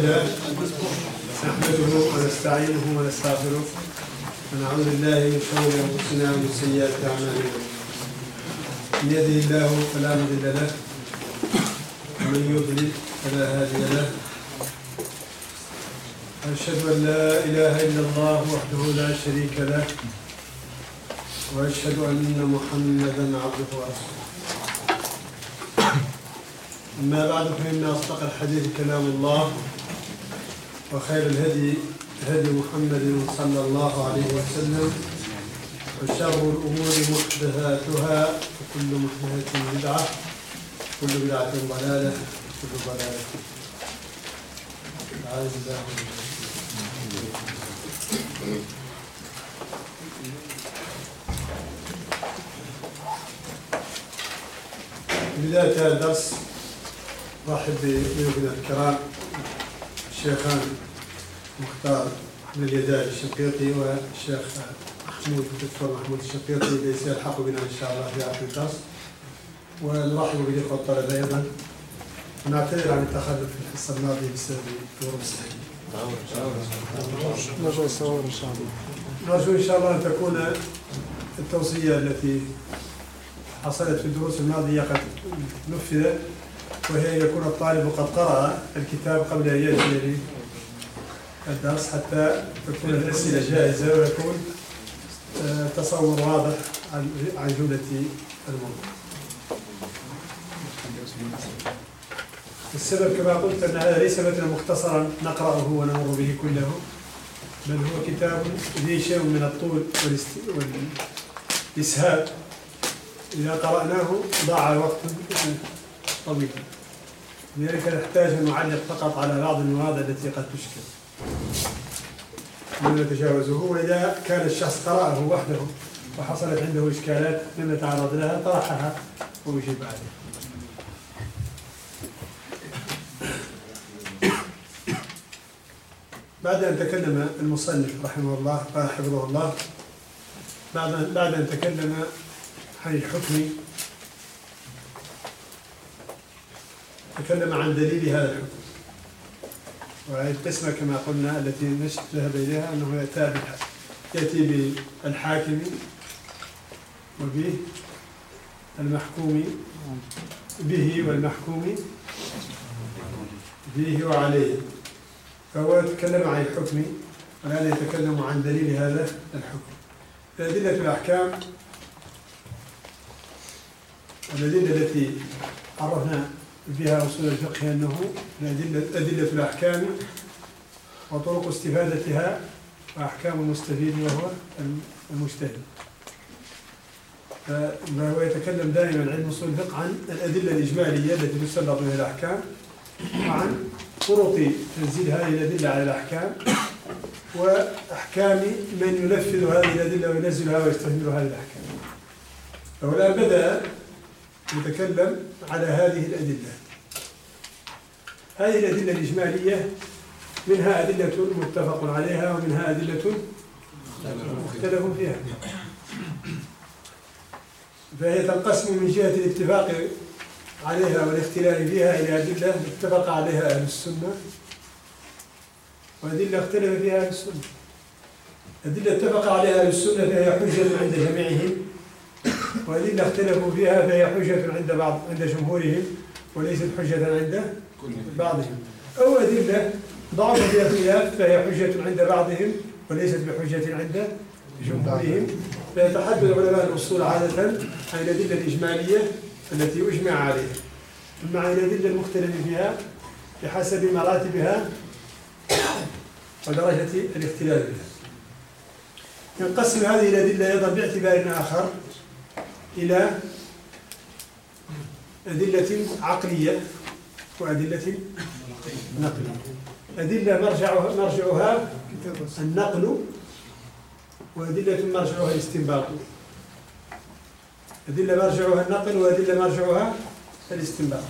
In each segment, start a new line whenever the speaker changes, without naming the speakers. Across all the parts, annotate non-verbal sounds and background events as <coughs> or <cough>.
لله نحمده ونستعينه ونستغفره. ونعوذ بالله من شرور أنفسنا ومن سيئات أعمالنا. من يهده الله فلا مضل له. ومن يضلل فلا هادي له. أشهد أن لا إله إلا الله وحده لا شريك له. وأشهد أن محمدا عبده ورسوله. أما بعد فإن أصدق الحديث كلام الله. وخير الهدي هدي محمد صلى الله عليه وسلم وشر الأمور محدثاتها وكل محدثة بدعة كل بدعة ضلالة كل ضلالة بداية الدرس رحب بضيوفنا الكرام. الشيخان مختار أحمد اليدال الشنقيطي والشيخ محمود الدكتور محمود الشنقيطي اللي سيلحق بنا إن شاء الله في آخر الدرس. ونرحب بالإخوة الطلبة أيضا. ونعتذر عن التخلف في الحصة الماضية بسبب ظروف صحية
نرجع الصور إن شاء الله.
نرجو إن شاء الله أن تكون التوصية التي حصلت في الدروس الماضية قد نفذت. وهي أن يكون الطالب قد قرأ الكتاب قبل أن يأتي للدرس حتى تكون الأسئلة جاهزة ويكون آه، تصور واضح عن جودة الموضوع. السبب كما قلت أن هذا ليس مثلا مختصرا نقرأه ونمر به كله بل هو كتاب ذي شيء من الطول والإسهاب إذا قرأناه ضاع وقت طويل لذلك نحتاج أن نعلق فقط على بعض المواضع التي قد تشكل. من نتجاوزه وإذا كان الشخص قرأه وحده وحصلت عنده إشكالات لم يتعرض لها طرحها ويجيب عليها بعد أن تكلم المصنف رحمه الله حفظه الله بعد بعد أن تكلم عن الحكم تكلم عن دليل هذا الحكم. وهذه القسمة كما قلنا التي ذهب إليها أنه يأتي يأتي بالحاكم وبه المحكوم. به والمحكوم. به وعليه. فهو يتكلم عن الحكم. والآن يتكلم عن دليل هذا الحكم. أدلة الأحكام. والأدلة التي عرفنا بها أصول الفقه أنه الأدلة أدلة الأحكام وطرق استفادتها وأحكام المستفيد وهو المجتهد. فهو يتكلم دائما علم أصول الفقه عن الأدلة الإجمالية التي تسلط بها الأحكام وعن طرق تنزيل هذه الأدلة على الأحكام وأحكام من ينفذ هذه الأدلة وينزلها ويستثمر هذه الأحكام فهو الآن بدأ يتكلم على هذه الأدلة. هذه الأدلة الإجمالية منها أدلة متفق عليها ومنها أدلة مختلف فيها. فهي تنقسم من جهة الاتفاق عليها والاختلاف فيها إلى أدلة اتفق عليها أهل السنة وأدلة اختلف فيها أهل السنة. أدلة اتفق عليها أهل السنة فهي حجة عند جميعهم. وأدلة اختلفوا فيها فهي حجة عند بعض عند جمهورهم وليست حجة عند بعضهم. أو أدلة ضعف فيها خلاف فهي حجة عند بعضهم وليست بحجة عند جمهورهم. فيتحدث علماء الأصول عادة عن الأدلة الإجمالية التي أجمع عليها. أما عن الأدلة المختلف فيها بحسب مراتبها ودرجة الاختلاف بها ينقسم هذه الأدلة أيضا باعتبار آخر. إلى أدلة عقلية وأدلة نقلية. أدلة مرجعها مرجعها النقل وأدلة مرجعها الاستنباط. أدلة مرجعها النقل وأدلة مرجعها الاستنباط.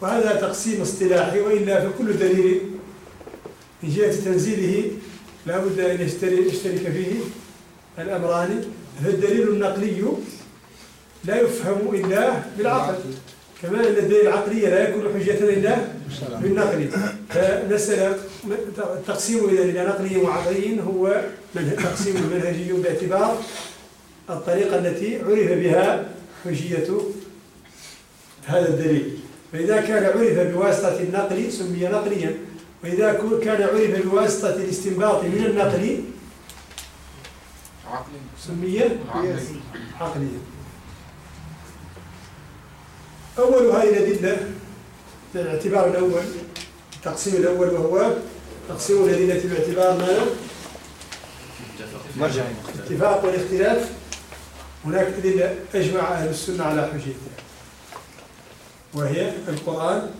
وهذا تقسيم اصطلاحي وإلا فكل دليل من جهة تنزيله لا بد أن يشترك فيه الأمران. فالدليل النقلي لا يفهم إلا بالعقل. كما أن الدليل العقلي لا يكون حجة إلا بالنقل. فمسألة التقسيم إلى نقلي وعقلي هو تقسيم منهجي باعتبار الطريقة التي عرف بها حجية هذا الدليل. فإذا كان عرف بواسطة النقل سمي نقليا. وإذا كان عرف بواسطة الاستنباط من النقل سمي عقليا. أول هذه الأدلة الاعتبار الأول التقسيم الأول وهو تقسيم الأدلة باعتبار ماذا؟ مرجع. اتفاق والاختلاف. هناك أدلة أجمع أهل السنة على حجيتها وهي القرآن.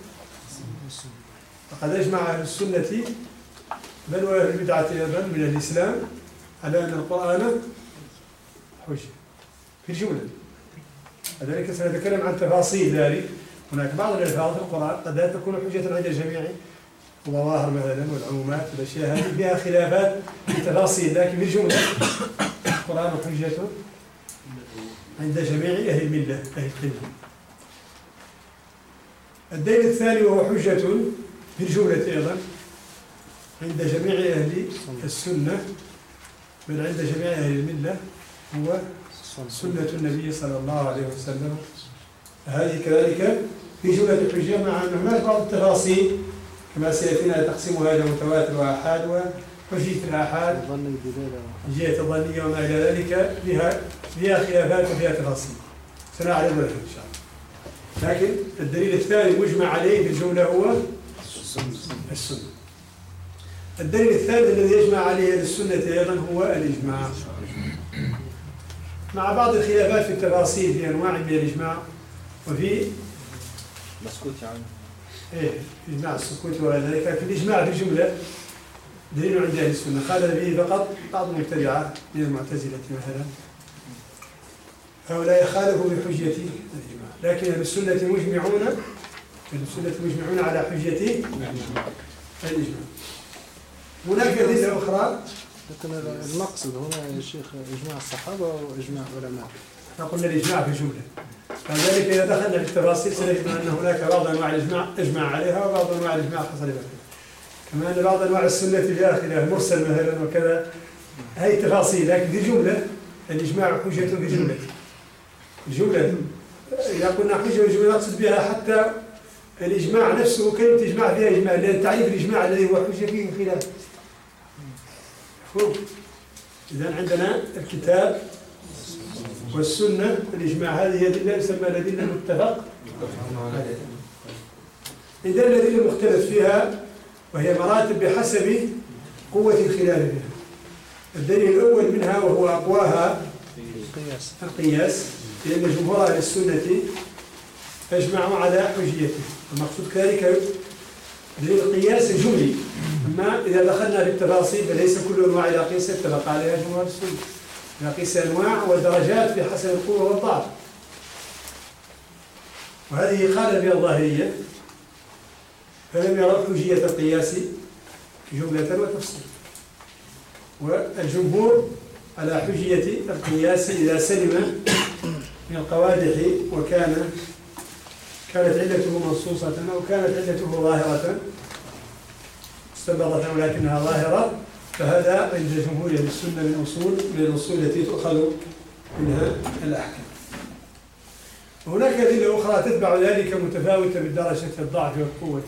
وقد أجمع أهل السنة بل وأهل البدعة أيضا من الإسلام على أن القرآن حجة. في الجملة. لذلك سنتكلم عن تفاصيل ذلك. هناك بعض الألفاظ في القرآن قد لا تكون حجة عند الجميع. الظواهر مثلا والعمومات والأشياء هذه فيها خلافات في تفاصيل لكن في الجملة القرآن حجة عند جميع أهل الملة أهل القلة الدين الثاني وهو حجة في الجملة أيضا عند جميع أهل السنة بل عند جميع أهل الملة هو سنة النبي صلى الله عليه وسلم. هذه كذلك في جملة الحجة مع أن هناك بعض التفاصيل كما سيأتينا تقسيمها إلى متواتر وآحاد وحجية الآحاد. جهة الظنية وما إلى ذلك فيها فيها خلافات وفيها تفاصيل. سنعرض إن شاء الله. لكن الدليل الثاني مجمع عليه في الجملة هو السنة. الدليل الثالث الذي يجمع عليه السنة أيضا هو الإجماع. مع بعض الخلافات في التفاصيل في أنواع من الإجماع وفي
مسكوت يعني.
إيه إجماع السكوت وذلك في الإجماع في الجملة دليل عند أهل السنة. قال به فقط بعض المبتدعة من المعتزلة مثلا هؤلاء خالفوا بحجة الإجماع لكن أهل السنة مجمعون أهل السنة مجمعون على حجة الإجماع. هناك أدلة أخرى
لكن المقصد هنا يا شيخ إجماع الصحابة وإجماع علماء
قلنا الإجماع في جملة فذلك إذا دخلنا في التفاصيل سنجد أن هناك بعض أنواع الإجماع أجمع عليها وبعض أنواع الإجماع حصل بها كما أن بعض أنواع السنة في آخرها مرسل مثلا وكذا. هذه التفاصيل لكن في جملة الإجماع حجة في جملة. الجملة إذا قلنا حجة في جملة نقصد بها حتى الإجماع نفسه كلمة إجماع فيها إجماع لأن تعريف الإجماع الذي هو حجة فيه خلاف. إذا عندنا الكتاب والسنة. الإجماع هذه أدلة يسمى الأدلة المتفق عندنا الأدلة المختلف فيها وهي مراتب بحسب قوة الخلاف فيها الدليل الأول منها وهو أقواها القياس. القياس. لأن جمهور أهل السنة أجمعوا على حجيته. المقصود كذلك دليل القياس الجملي. أما إذا دخلنا في التفاصيل فليس كل أنواع الأقيسة اتفق عليها جمهور السنة الأقيسة أنواع ودرجات في حسب القوة والضعف. وهذه قال بها الظاهرية. فلم يروا حجية القياس جملة وتفصيل. والجمهور على حجية القياس إذا سلم من القوادح وكان كانت علته منصوصة أو كانت علته ظاهرة. استنبطت ولكنها ظاهرة فهذا عند جمهور أهل السنة من أصول من الأصول التي تؤخذ منها الأحكام. وهناك أدلة أخرى تتبع ذلك متفاوتة بدرجة الضعف والقوة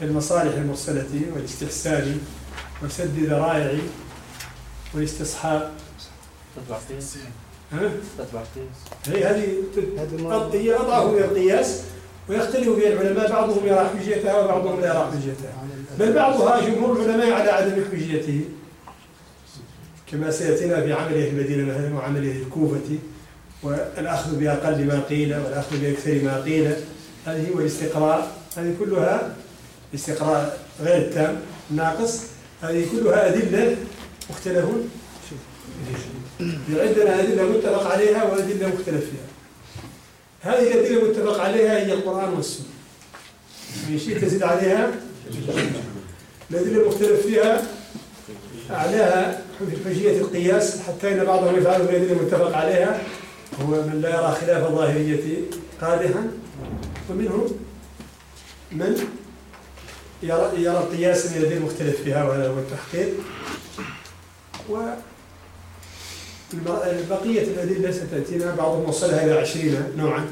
كالمصالح المرسلة والاستحسان وسد ذرائع والاستصحاب
تتبع قياس
ها؟
تتبع قياس
هي هذه هي أضعف من القياس ويختلف فيها العلماء بعضهم يرى حجيتها وبعضهم لا يرى حجيتها بل بعضها جمهور العلماء على عدم حجيته كما سيأتينا في عمل المدينة مثلا وعمل أهل الكوفة والأخذ بأقل ما قيل والأخذ بأكثر ما قيل. هذه والاستقراء هذه كلها استقراء غير التام الناقص هذه كلها أدلة مختلف عندنا أدلة متفق عليها وأدلة مختلف فيها. هذه الأدلة المتفق عليها هي القرآن والسنة. إن شئت تزيد عليها. الأدلة المختلف فيها أعلاها حجية القياس حتى إن بعضهم يفعل الأدلة المتفق عليها هو من لا يرى خلاف الظاهرية قادحا. ومنهم من يرى يرى القياس من الذين مختلف فيها وهذا هو التحقيق. و بقية الأدلة ستأتينا بعضهم وصلها إلى عشرين نوعا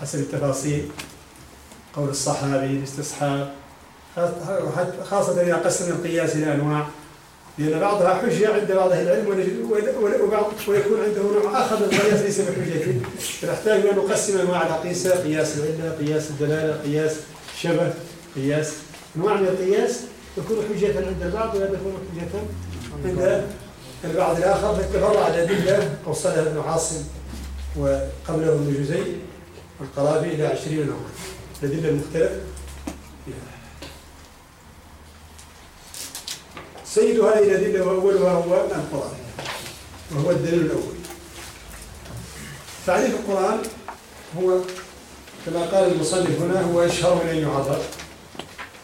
حسب التفاصيل. قول الصحابي الاستصحاب خاصة إذا قسم القياس إلى أنواع لأن بعضها حجة عند بعض أهل العلم وبعض ويكون عنده نوع آخر من القياس ليس بحجة. فنحتاج أن نقسم أنواع الأقيسة قياس العلة قياس الدلالة قياس الشبه قياس أنواع من القياس تكون حجة عند البعض ولا تكون حجة عند البعض الآخر. فتفرع الأدلة وصلها ابن عاصم وقبله ابن جزي القرابي إلى عشرين نوعا الأدلة المختلف سيد هذه الأدلة وأولها هو القرآن وهو الدليل الأول. تعريف القرآن هو كما قال المصنف هنا هو أشهر من أن يعرف.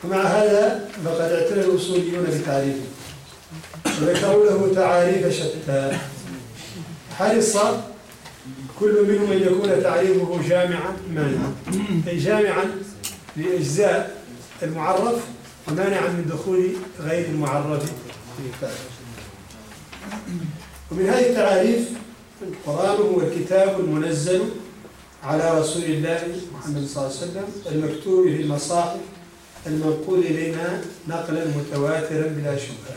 ومع هذا فقد اعتنى الأصوليون بتعريفه. وذكروا له تعاريف شتى. حرص كل منهم أن يكون تعريفه جامعا مانعا أي جامعا لأجزاء المعرف ومانعا من دخول غير المعرف في ومن هذه التعاريف القرآن هو الكتاب المنزل على رسول الله محمد صلى الله عليه وسلم المكتوب في المصاحف المنقول إلينا نقلا متواترا بلا شبهة.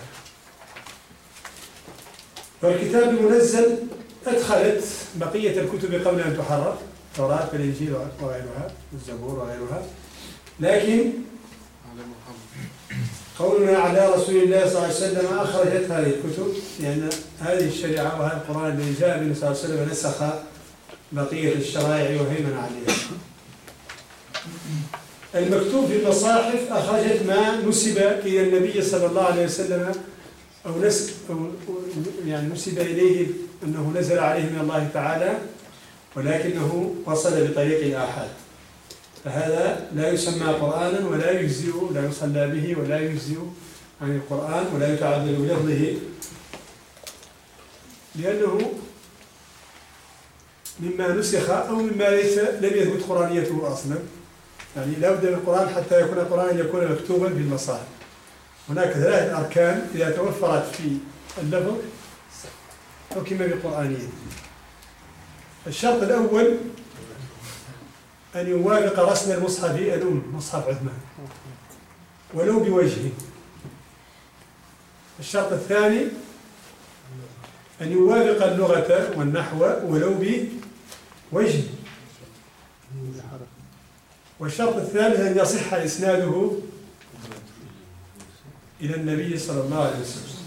والكتاب المنزل أدخلت بقية الكتب قبل أن تحرف التوراة والإنجيل وغيرها الزبور وغيرها. لكن قولنا على رسول الله صلى الله عليه وسلم أخرجت هذه الكتب لأن هذه الشريعة وهذا القرآن الذي جاء به صلى الله عليه وسلم نسخ بقية الشرائع وهيمن عليها. المكتوب في المصاحف أخرجت ما نسب إلى النبي صلى الله عليه وسلم أو نسب أو يعني نسب إليه أنه نزل عليه من الله تعالى ولكنه وصل بطريق الآحاد فهذا لا يسمى قرآنا ولا يجزئ لا يصلى به ولا يجزئ عن القرآن ولا يتعبد بلفظه. لأنه مما نسخ أو مما ليس لم يثبت قرآنيته أصلا. يعني لا بد من القرآن حتى يكون القرآن يكون مكتوبا في المصاحف هناك ثلاث أركان إذا توفرت في اللفظ حكم بقرآنيته. الشرط الأول أن يوافق رسم المصحف الأم مصحف عثمان. ولو بوجهه. الشرط الثاني أن يوافق اللغة والنحو ولو بوجه والشرط الثالث أن يصح إسناده إلى النبي صلى الله عليه وسلم.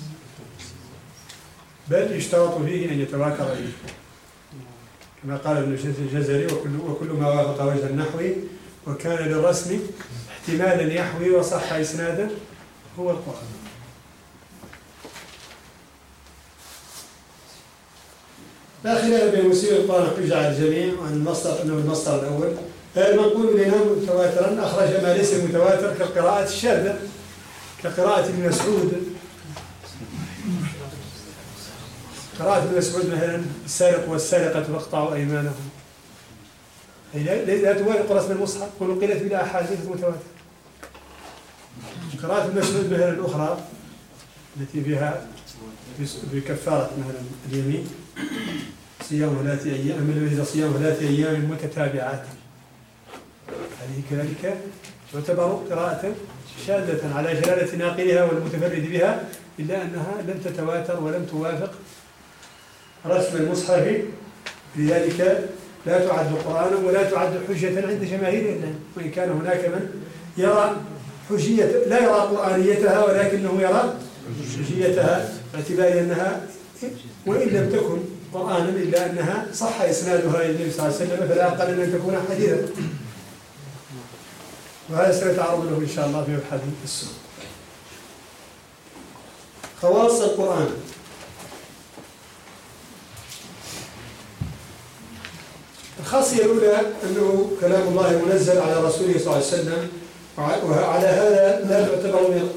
بل يشترط فيه أن يتواتر إليه. كما قال ابن الجزري وكل, وكل ما وافق وجه النحو وكان للرسم احتمالا يحوي وصح إسنادا هو القرآن. لا خلاف بين القرآن حجة على الجميع وأن المصدر أنه المصدر الأول. المنقول إلينا متواترا أخرج ما ليس متواتر كالقراءة الشاذة كقراءة ابن مسعود. قراءة ابن مسعود مثلا السارق والسارقة فاقطعوا أيمانهم لا توافق رسم المصحف ونقلت بلا أحاديث متواترة قراءة ابن مسعود مثلا الأخرى التي فيها بكفارة مثلا اليمين. صيام ثلاثة أيام من صيام ثلاثة أيام متتابعات. هذه كذلك تعتبر قراءة شاذة على جلالة ناقلها والمتفرد بها إلا أنها لم تتواتر ولم توافق رسم المصحف لذلك لا تعد قرآنا ولا تعد حجة عند جماهير العلم وإن كان هناك من يرى حجية لا يرى قرآنيتها ولكنه يرى حجيتها باعتبار أنها وإن لم تكن قرآنا إلا أنها صح إسنادها إلى النبي صلى الله عليه وسلم فلا أقل أن تكون حديثا. وهذا سنتعرض له إن شاء الله في مبحث السنة. خواص القرآن. الخاصية الأولى أنه كلام الله منزل على رسوله صلى الله عليه وسلم وعلى هذا لا تعتبر من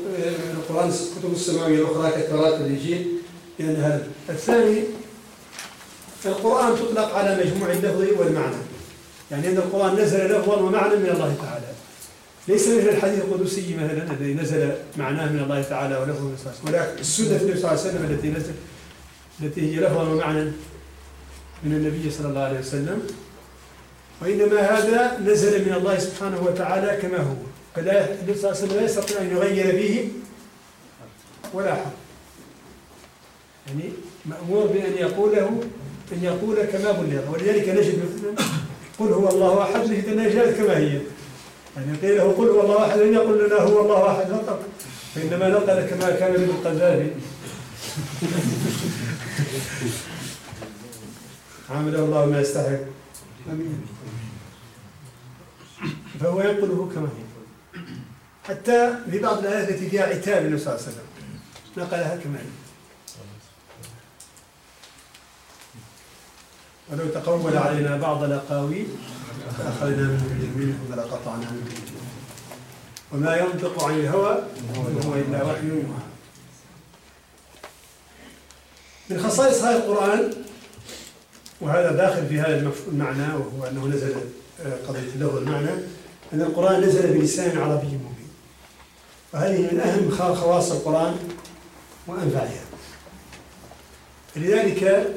القرآن الكتب السماوية الأخرى كالتوراة والإنجيل لأن هذا الثاني القرآن تطلق على مجموع اللفظ والمعنى. يعني أن القرآن نزل لفظا ومعنى من الله تعالى. ليس مثل الحديث القدسي مثلا الذي نزل معناه من الله تعالى ولفظه من الله ولكن السنة النبي صلى الله عليه وسلم التي نزل التي هي لفظا ومعنى من النبي صلى الله عليه وسلم. وإنما هذا نزل من الله سبحانه وتعالى كما هو. فلا صلى الله عليه وسلم لا يستطيع أن يغير فيه ولا حرف يعني مأمور بأن يقوله أن يقول كما بلغ. ولذلك نجد مثلا قل هو الله أحد نجد أنها كما هي. يعني قيل له قل هو الله أحد لم يقل لنا هو الله أحد فقط. وإنما نقل كما كان ابن القذافي. <laughs> عامله الله ما يستحق. فهو ينقله كما هي. حتى في بعض الآيات التي فيها عتاب النبي صلى الله عليه وسلم. نقلها كما هي. ولو تقول علينا بعض الأقاويل فأخذنا منه باليمين ثم لقطعنا منه وما ينطق عن الهوى إن هو إلا وحي يوحى. من خصائص هذا القرآن وهذا داخل في هذا المعنى وهو أنه نزل آه، قضية اللفظ والمعنى أن القرآن نزل بلسان عربي مبين. وهذه من أهم خواص القرآن وأنفعها. لذلك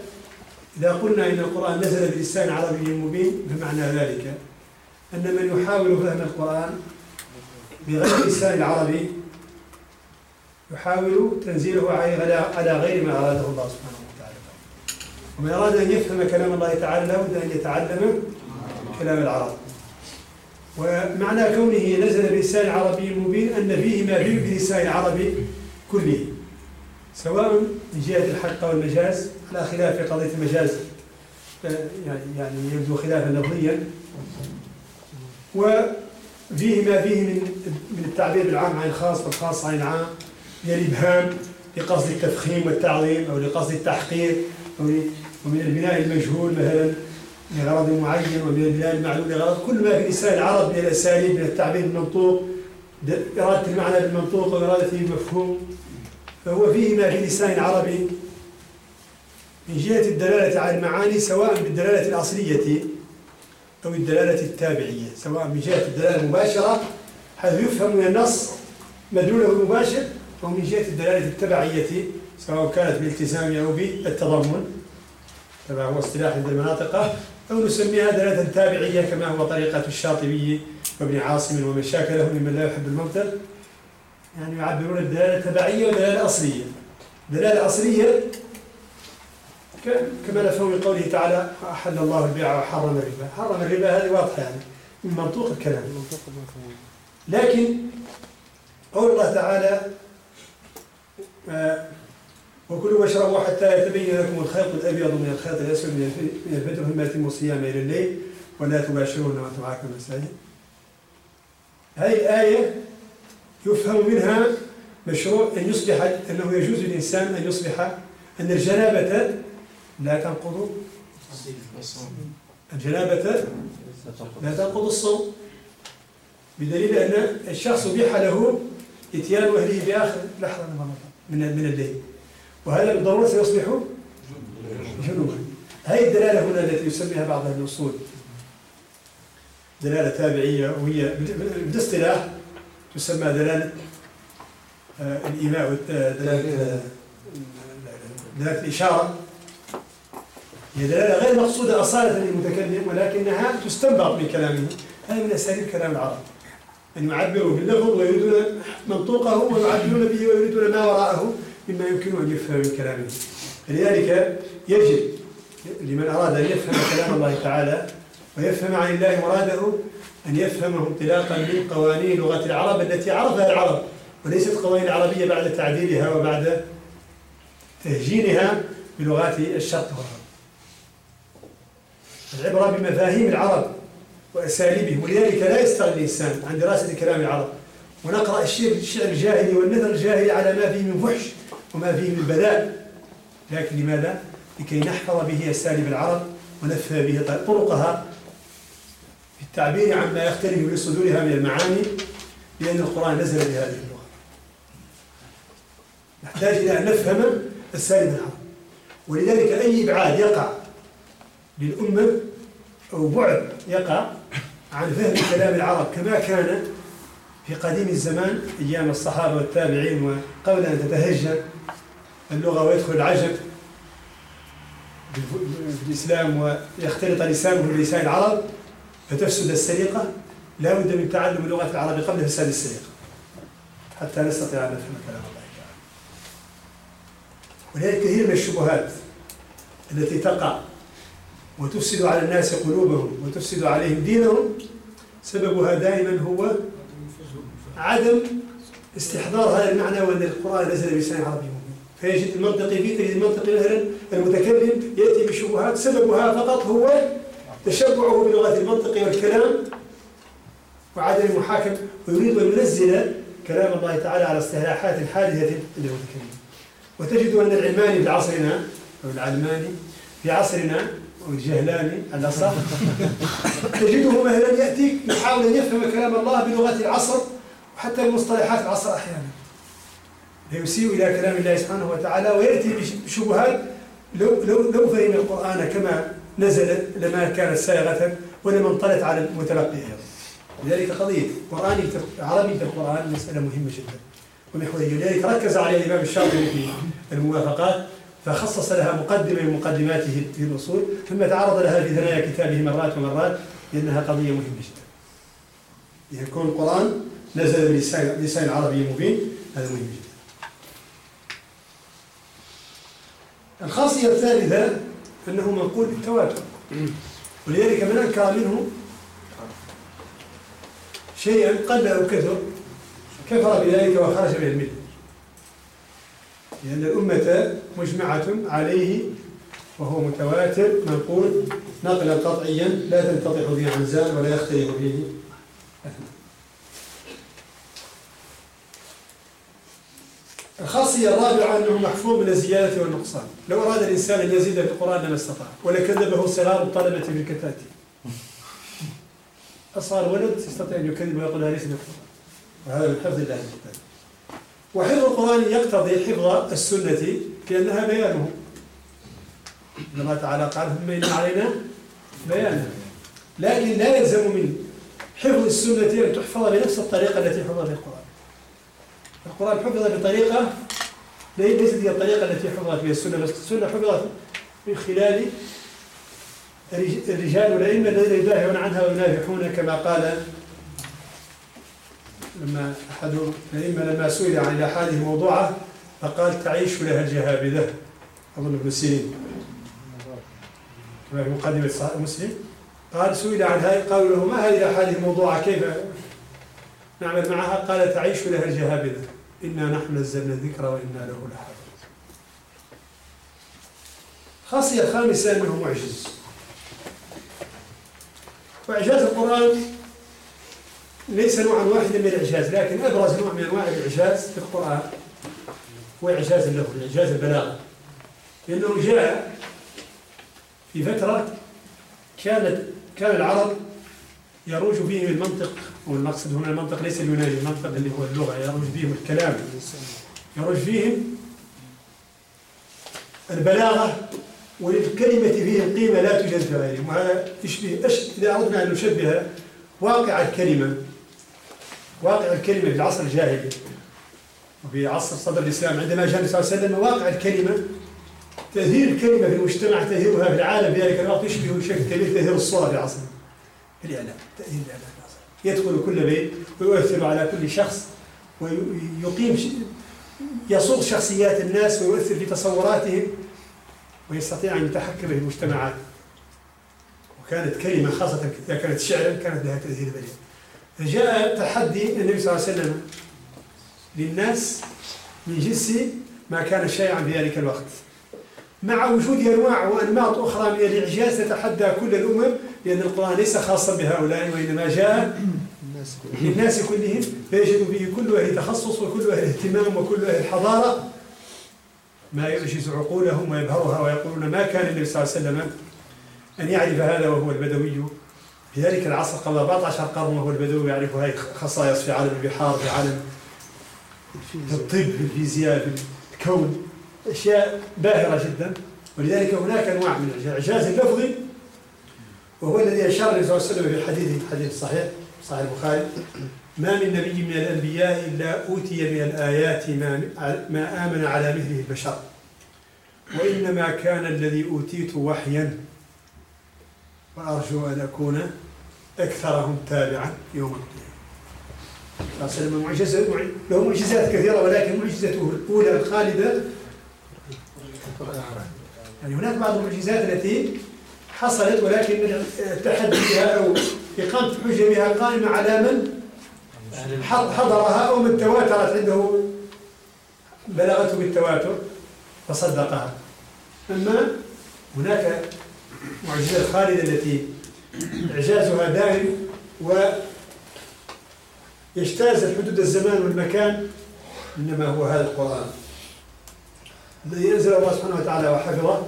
إذا قلنا إن القرآن نزل بلسان عربي مبين فمعنى ذلك أن من يحاول فهم القرآن بغير لسان العربي يحاول تنزيله على على غير ما أراده الله سبحانه وتعالى. ومن أراد أن يفهم كلام الله تعالى لابد أن يتعلم كلام العرب. ومعنى كونه نزل بلسان عربي مبين أن فيه ما فيه بلسان العربي كله سواء من جهة الحق والمجاز. على خلاف قضية المجاز آه، يعني يعني يبدو خلافا لفظيا. وفيه ما فيه من من التعبير بالعام عن الخاص والخاص عن العام من الإبهام لقصد التفخيم والتعظيم أو لقصد التحقير أو ومن البناء المجهول مثلا لغرض معين ومن البناء المعلوم لغرض كل ما في لسان العرب من الأساليب من التعبير بالمنطوق د- إرادة المعنى بالمنطوق وإرادته بالمفهوم فهو فيه ما في لسان العربي. من جهة الدلالة على المعاني سواء بالدلالة الأصلية أو الدلالة التابعية. سواء من جهة الدلالة المباشرة حيث يفهم من النص مدلوله المباشر أو من جهة الدلالة التبعية سواء كانت بالالتزام أو بالتضمن كما هو اصطلاح عند المناطق أو نسميها دلالة تابعية كما هو طريقة الشاطبي وابن عاصم ومن شاكله ممن لا يحب المنطق يعني يعبرون الدلالة التبعية والدلالة الأصلية الدلالة الأصلية ك- كما نفهم من قوله تعالى أحل الله البيع وحرم الربا. حرم الربا هذه واضحة يعني من منطوق الكلام. لكن قول الله تعالى آه، وكلوا واشربوا حتى يتبين لكم الخيط الأبيض من الخيط الأسود من الف- من الفجر ثم يتموا الصيام إلى الليل ولا تباشرون وأنتم عاكفون المساجد. هذه الآية يفهم منها مشروع أن يصبح أنه يجوز للإنسان أن يصبح أن الجنابة لا تنقض الجنابة لا تنقض الصوم بدليل أن الشخص أبيح له إتيان أهله بآخر لحظة من من الليل وهذا بالضروره سيصبح جنوبا هذه الدلالة هنا التي يسميها بعض أهل الأصول. دلالة تابعية وهي بالاصطلاح تسمى دلالة آه، الإيماء والت- آه، دلالة الإشارة. هي دلالة غير مقصودة أصالة للمتكلم ولكنها تستنبط من كلامه هذا من أساليب كلام العرب. أن يعبروا باللفظ ويريدون منطوقه ويعبرون به ويريدون ما وراءه. مما يمكن أن يفهم من كلامه. لذلك يجب لمن أراد أن يفهم كلام الله تعالى ويفهم عن الله مراده أن يفهمه انطلاقا من قوانين لغة العرب التي عرفها العرب وليست قوانين عربية بعد تعديلها وبعد تهجينها بلغات الشرق والغرب. العبرة بمفاهيم العرب وأساليبهم ولذلك لا يستغني الإنسان عن دراسة كلام العرب. ونقرأ الشعر الجاهلي والنثر الجاهلي على ما فيه من فحش. وما فيه من بلاء لكن لماذا؟ لكي نحفظ به أساليب العرب ونفهم به طرقها في التعبير عما يختلف في صدورها من المعاني لأن القرآن نزل بهذه اللغة. نحتاج إلى أن نفهم أساليب العرب. ولذلك أي إبعاد يقع للأمة أو بعد يقع عن فهم كلام العرب كما كان في قديم الزمان أيام الصحابة والتابعين وقبل أن تتهجر اللغة ويدخل العجم في الإسلام ويختلط لسانه بلسان العرب فتفسد السرقة. لا بد من تعلم اللغة العربية قبل فساد السرقة. حتى نستطيع أن نفهم كلام الله تعالى. ولذلك كثير من الشبهات التي تقع وتفسد على الناس قلوبهم وتفسد عليهم دينهم. سببها دائما هو عدم استحضار هذا المعنى وأن القرآن نزل بلسان عربي. فيجد المنطقي فيه تجد المنطقي مثلا المتكلم يأتي بشبهات سببها فقط هو تشبعه بلغة المنطق والكلام وعدم المحاكم ويريد أن ينزل كلام الله تعالى على اصطلاحات حادثة للمتكلم. وتجد أن العلماني في عصرنا أو العلماني في عصرنا أو الجهلاني على صح <laughs> تجده مثلا يأتي يحاول أن يفهم كلام الله بلغة العصر وحتى المصطلحات العصر أحيانا. فيسيء إلى كلام الله سبحانه وتعالى ويأتي بشبهات لو لو لو فهم القرآن كما نزل لما كانت سائغة ولما انطلت على المتلقي. لذلك قضية قرآني عربي في القرآن مسألة مهمة جدا. ومحورية لذلك ركز عليها الإمام الشاطبي في الموافقات فخصص لها مقدمة من مقدماته في الأصول ثم تعرض لها في ثنايا كتابه مرات ومرات لأنها قضية مهمة جدا. يكون القرآن نزل بلسان لسان عربي مبين هذا مهم جدا. الخاصية الثالثة أنه منقول بالتواتر. ولذلك من أنكر منه شيئا قل أو كثر كفر بذلك وخرج من الملة. لأن الأمة مجمعة عليه وهو متواتر منقول نقلا قطعيا لا تنتطح فيه عنزان ولا يختلف فيه الخاصية الرابعة أنه محفوظ من الزيادة والنقصان. لو أراد الإنسان أن يزيد في القرآن لما استطاع. ولكذبه صغار الطلبة في الكتاتيب أصغر ولد يستطيع أن يكذب ويقول من القرآن وهذا من حفظ الله سبحانه وحفظ القرآن يقتضي حفظ السنة لأنها بيانه. الله تعالى قال ثم إن علينا بيانها لكن لا يلزم من حفظ السنة أن تحفظ بنفس الطريقة التي حفظ القرآن. القرآن حفظ بطريقة ليست هي الطريقة التي حفظت بها السنة بس السنة حفظت من خلال الرجال والأئمة الذين يدافعون عنها وينافحون كما قال لما أحد الأئمة لما سئل عن الأحاديث الموضوعة فقال تعيش لها الجهابذة أظن ابن سيرين. كما في مقدمة مسلم. قال سئل عن هذه قالوا له ما هذه الأحاديث الموضوعة كيف نعمل معها؟ قال تعيش لها الجهابذة إنا نحن نزلنا الذكر وإنا له لحافظ. خاصية الخامسة أنه معجز. وإعجاز القرآن ليس نوعا واحدا من الإعجاز لكن أبرز نوع من أنواع الإعجاز في القرآن هو إعجاز اللفظ إعجاز البلاغة. لأنه جاء في فترة كانت كان العرب يروج فيهم المنطق والمقصد هنا المنطق ليس اليوناني المنطق اللي هو اللغة يروج فيهم الكلام. يروج فيهم البلاغة وللكلمة فيهم قيمة لا توجد في غيرهم وهذا يشبه إذا أردنا أن نشبه واقع الكلمة واقع الكلمة في العصر الجاهلي وفي عصر صدر الإسلام. عندما جاء النبي صلى الله عليه وسلم واقع الكلمة تأثير الكلمة في المجتمع تأثيرها في العالم في ذلك الوقت يشبه بشكل كبير تأثير الصورة في عصرنا. الإعلام تأثير الإعلام في العصر يدخل كل بيت ويؤثر على كل شخص ويقيم يصوغ شخصيات الناس ويؤثر في تصوراتهم ويستطيع أن يتحكم في المجتمعات وكانت كلمة خاصة إذا كانت شعرا كانت لها تأثير بليغ. فجاء تحدي النبي صلى الله عليه وسلم للناس من جنس ما كان شائعا في ذلك الوقت. مع وجود أنواع وأنماط أخرى من الإعجاز تتحدى كل الأمم لأن القرآن ليس خاصا بهؤلاء وإنما جاء للناس كلهم فيجد فيه كل أهل تخصص وكل أهل اهتمام وكل أهل حضارة. ما يعجز عقولهم ويبهرها ويقولون ما كان النبي صلى الله عليه وسلم أن يعرف هذا وهو البدوي. في ذلك العصر قبل 14 قرن وهو البدوي يعرف هذه الخصائص في عالم البحار في عالم في الطب في الفيزياء في الكون أشياء باهرة جدا. ولذلك هناك أنواع من الإعجاز اللفظي وهو الذي أشار النبي صلى الله عليه وسلم في حديثه الحديث الصحيح صحيح البخاري. ما من نبي من الأنبياء إلا أوتي من الآيات ما, ما آمن على مثله البشر. وإنما كان الذي أوتيت وحيا. وأرجو أن أكون أكثرهم تابعا يوم القيامة. صلى الله عليه وسلم له معجزات كثيرة ولكن معجزته الأولى الخالدة. يعني هناك بعض المعجزات التي حصلت ولكن التحدي بها أو إقامة الحجة بها قائمة على من؟ حضرها أو من تواترت عنده بلغته بالتواتر فصدقها. أما هناك معجزة خالدة التي إعجازها دائم ويجتاز الحدود الزمان والمكان إنما هو هذا القرآن. الذي أنزل الله سبحانه وتعالى وحفظه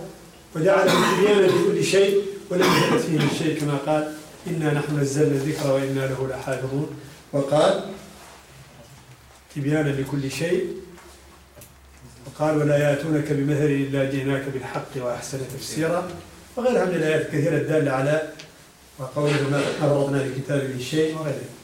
وجعله تبيانا لكل شيء ولم يحدث فيه من شيء كما قال إنا نحن نزلنا الذكر وإنا له لحافظون. وقال تبيانا لكل شيء. وقال ولا يأتونك بمثل إلا جئناك بالحق وأحسن تفسيرا. وغيرها من الآيات الكثيرة الدالة على وقوله ما فرضنا لكتاب شيء وغيره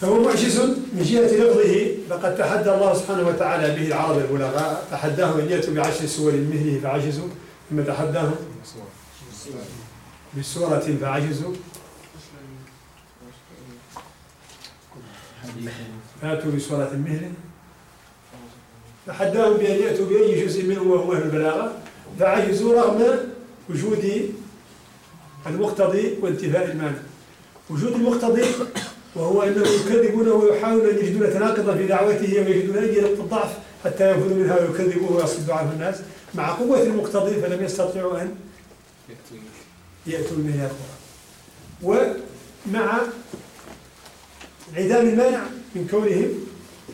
فهو معجز من جهة لفظه فقد تحدى الله سبحانه وتعالى به العرب البلغاء تحداهم أن يأتوا بعشر سور مثله فعجزوا ثم تحداهم بسورة فعجزوا. فأتوا بسورة مثله. تحداهم بأن يأتوا بأي جزء منه وهو أهل البلاغة. فعجزوا رغم وجود المقتضي وانتفاء المانع وجود المقتضي وهو إنه يكذبونه ويحاولون أن يجدون تناقضا في دعوته ويجدون أي نقطه ضعف حتى ينفذوا منها ويكذبوه ويصدوا عنه الناس. مع قوة المقتضي فلم يستطيعوا أن ياتوا بمثل القران ومع انعدام المانع من كونهم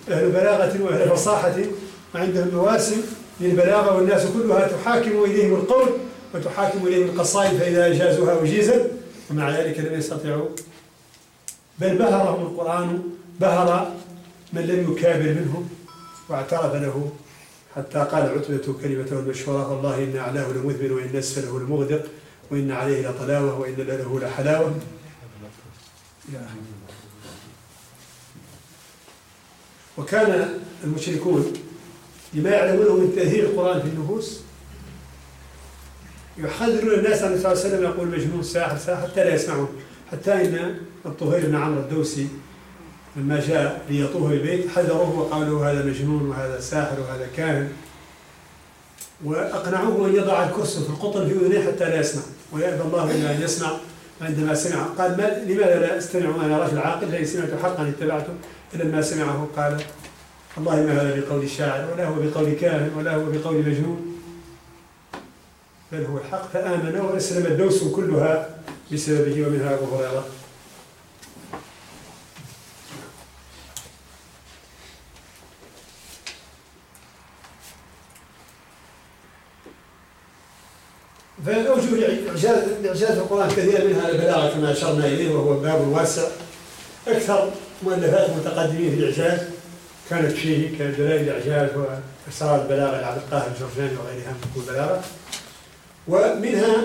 أهل بلاغة وأهل فصاحة وعندهم مواسم للبلاغة والناس كلها تحاكم إليهم القول وتحاكم إليهم القصائد فإذا اجازوها اجيزت ومع ذلك لم يستطيعوا بل بهرهم القرآن بهر من لم يكابر منهم واعترف له حتى قال عتبة كلمته المشهورة والله إن أعلاه لمذبل وإن أسفله لمغدق وإن عليه لطلاوة وإن له لحلاوة. وكان المشركون لما يعلمونه من تأثير القرآن في النفوس يحذرون الناس عن النبي صلى الله عليه وسلم يقول مجنون ساحر ساحر حتى لا يسمعون. حتى إن الطفيل بن عمرو الدوسي لما جاء ليطوف البيت حذروه وقالوا هذا مجنون وهذا ساحر وهذا كاهن. وأقنعوه أن يضع الكرسي في القطن في أذنيه حتى لا يسمع. ويأبى الله إلا أن يسمع. عندما سمع قال ما لماذا لا استمع وأنا رجل عاقل؟ فان سمعت حقا؟ اتبعته الا ما سمعه قال والله ما هذا بقول الشاعر ولا هو بقول كاهن ولا هو بقول مجنون. بل هو الحق. فآمن وأسلم الدوس كلها بسببه ومنها أبو هريرة. فالأوجه إعجاز القرآن كثير منها البلاغة كما أشرنا إليه وهو باب واسع أكثر مؤلفات المتقدمين في الإعجاز كانت فيه كدلائل الإعجاز وأسرار البلاغة لعبد القاهر الجرجاني وغيرها من البلاغة ومنها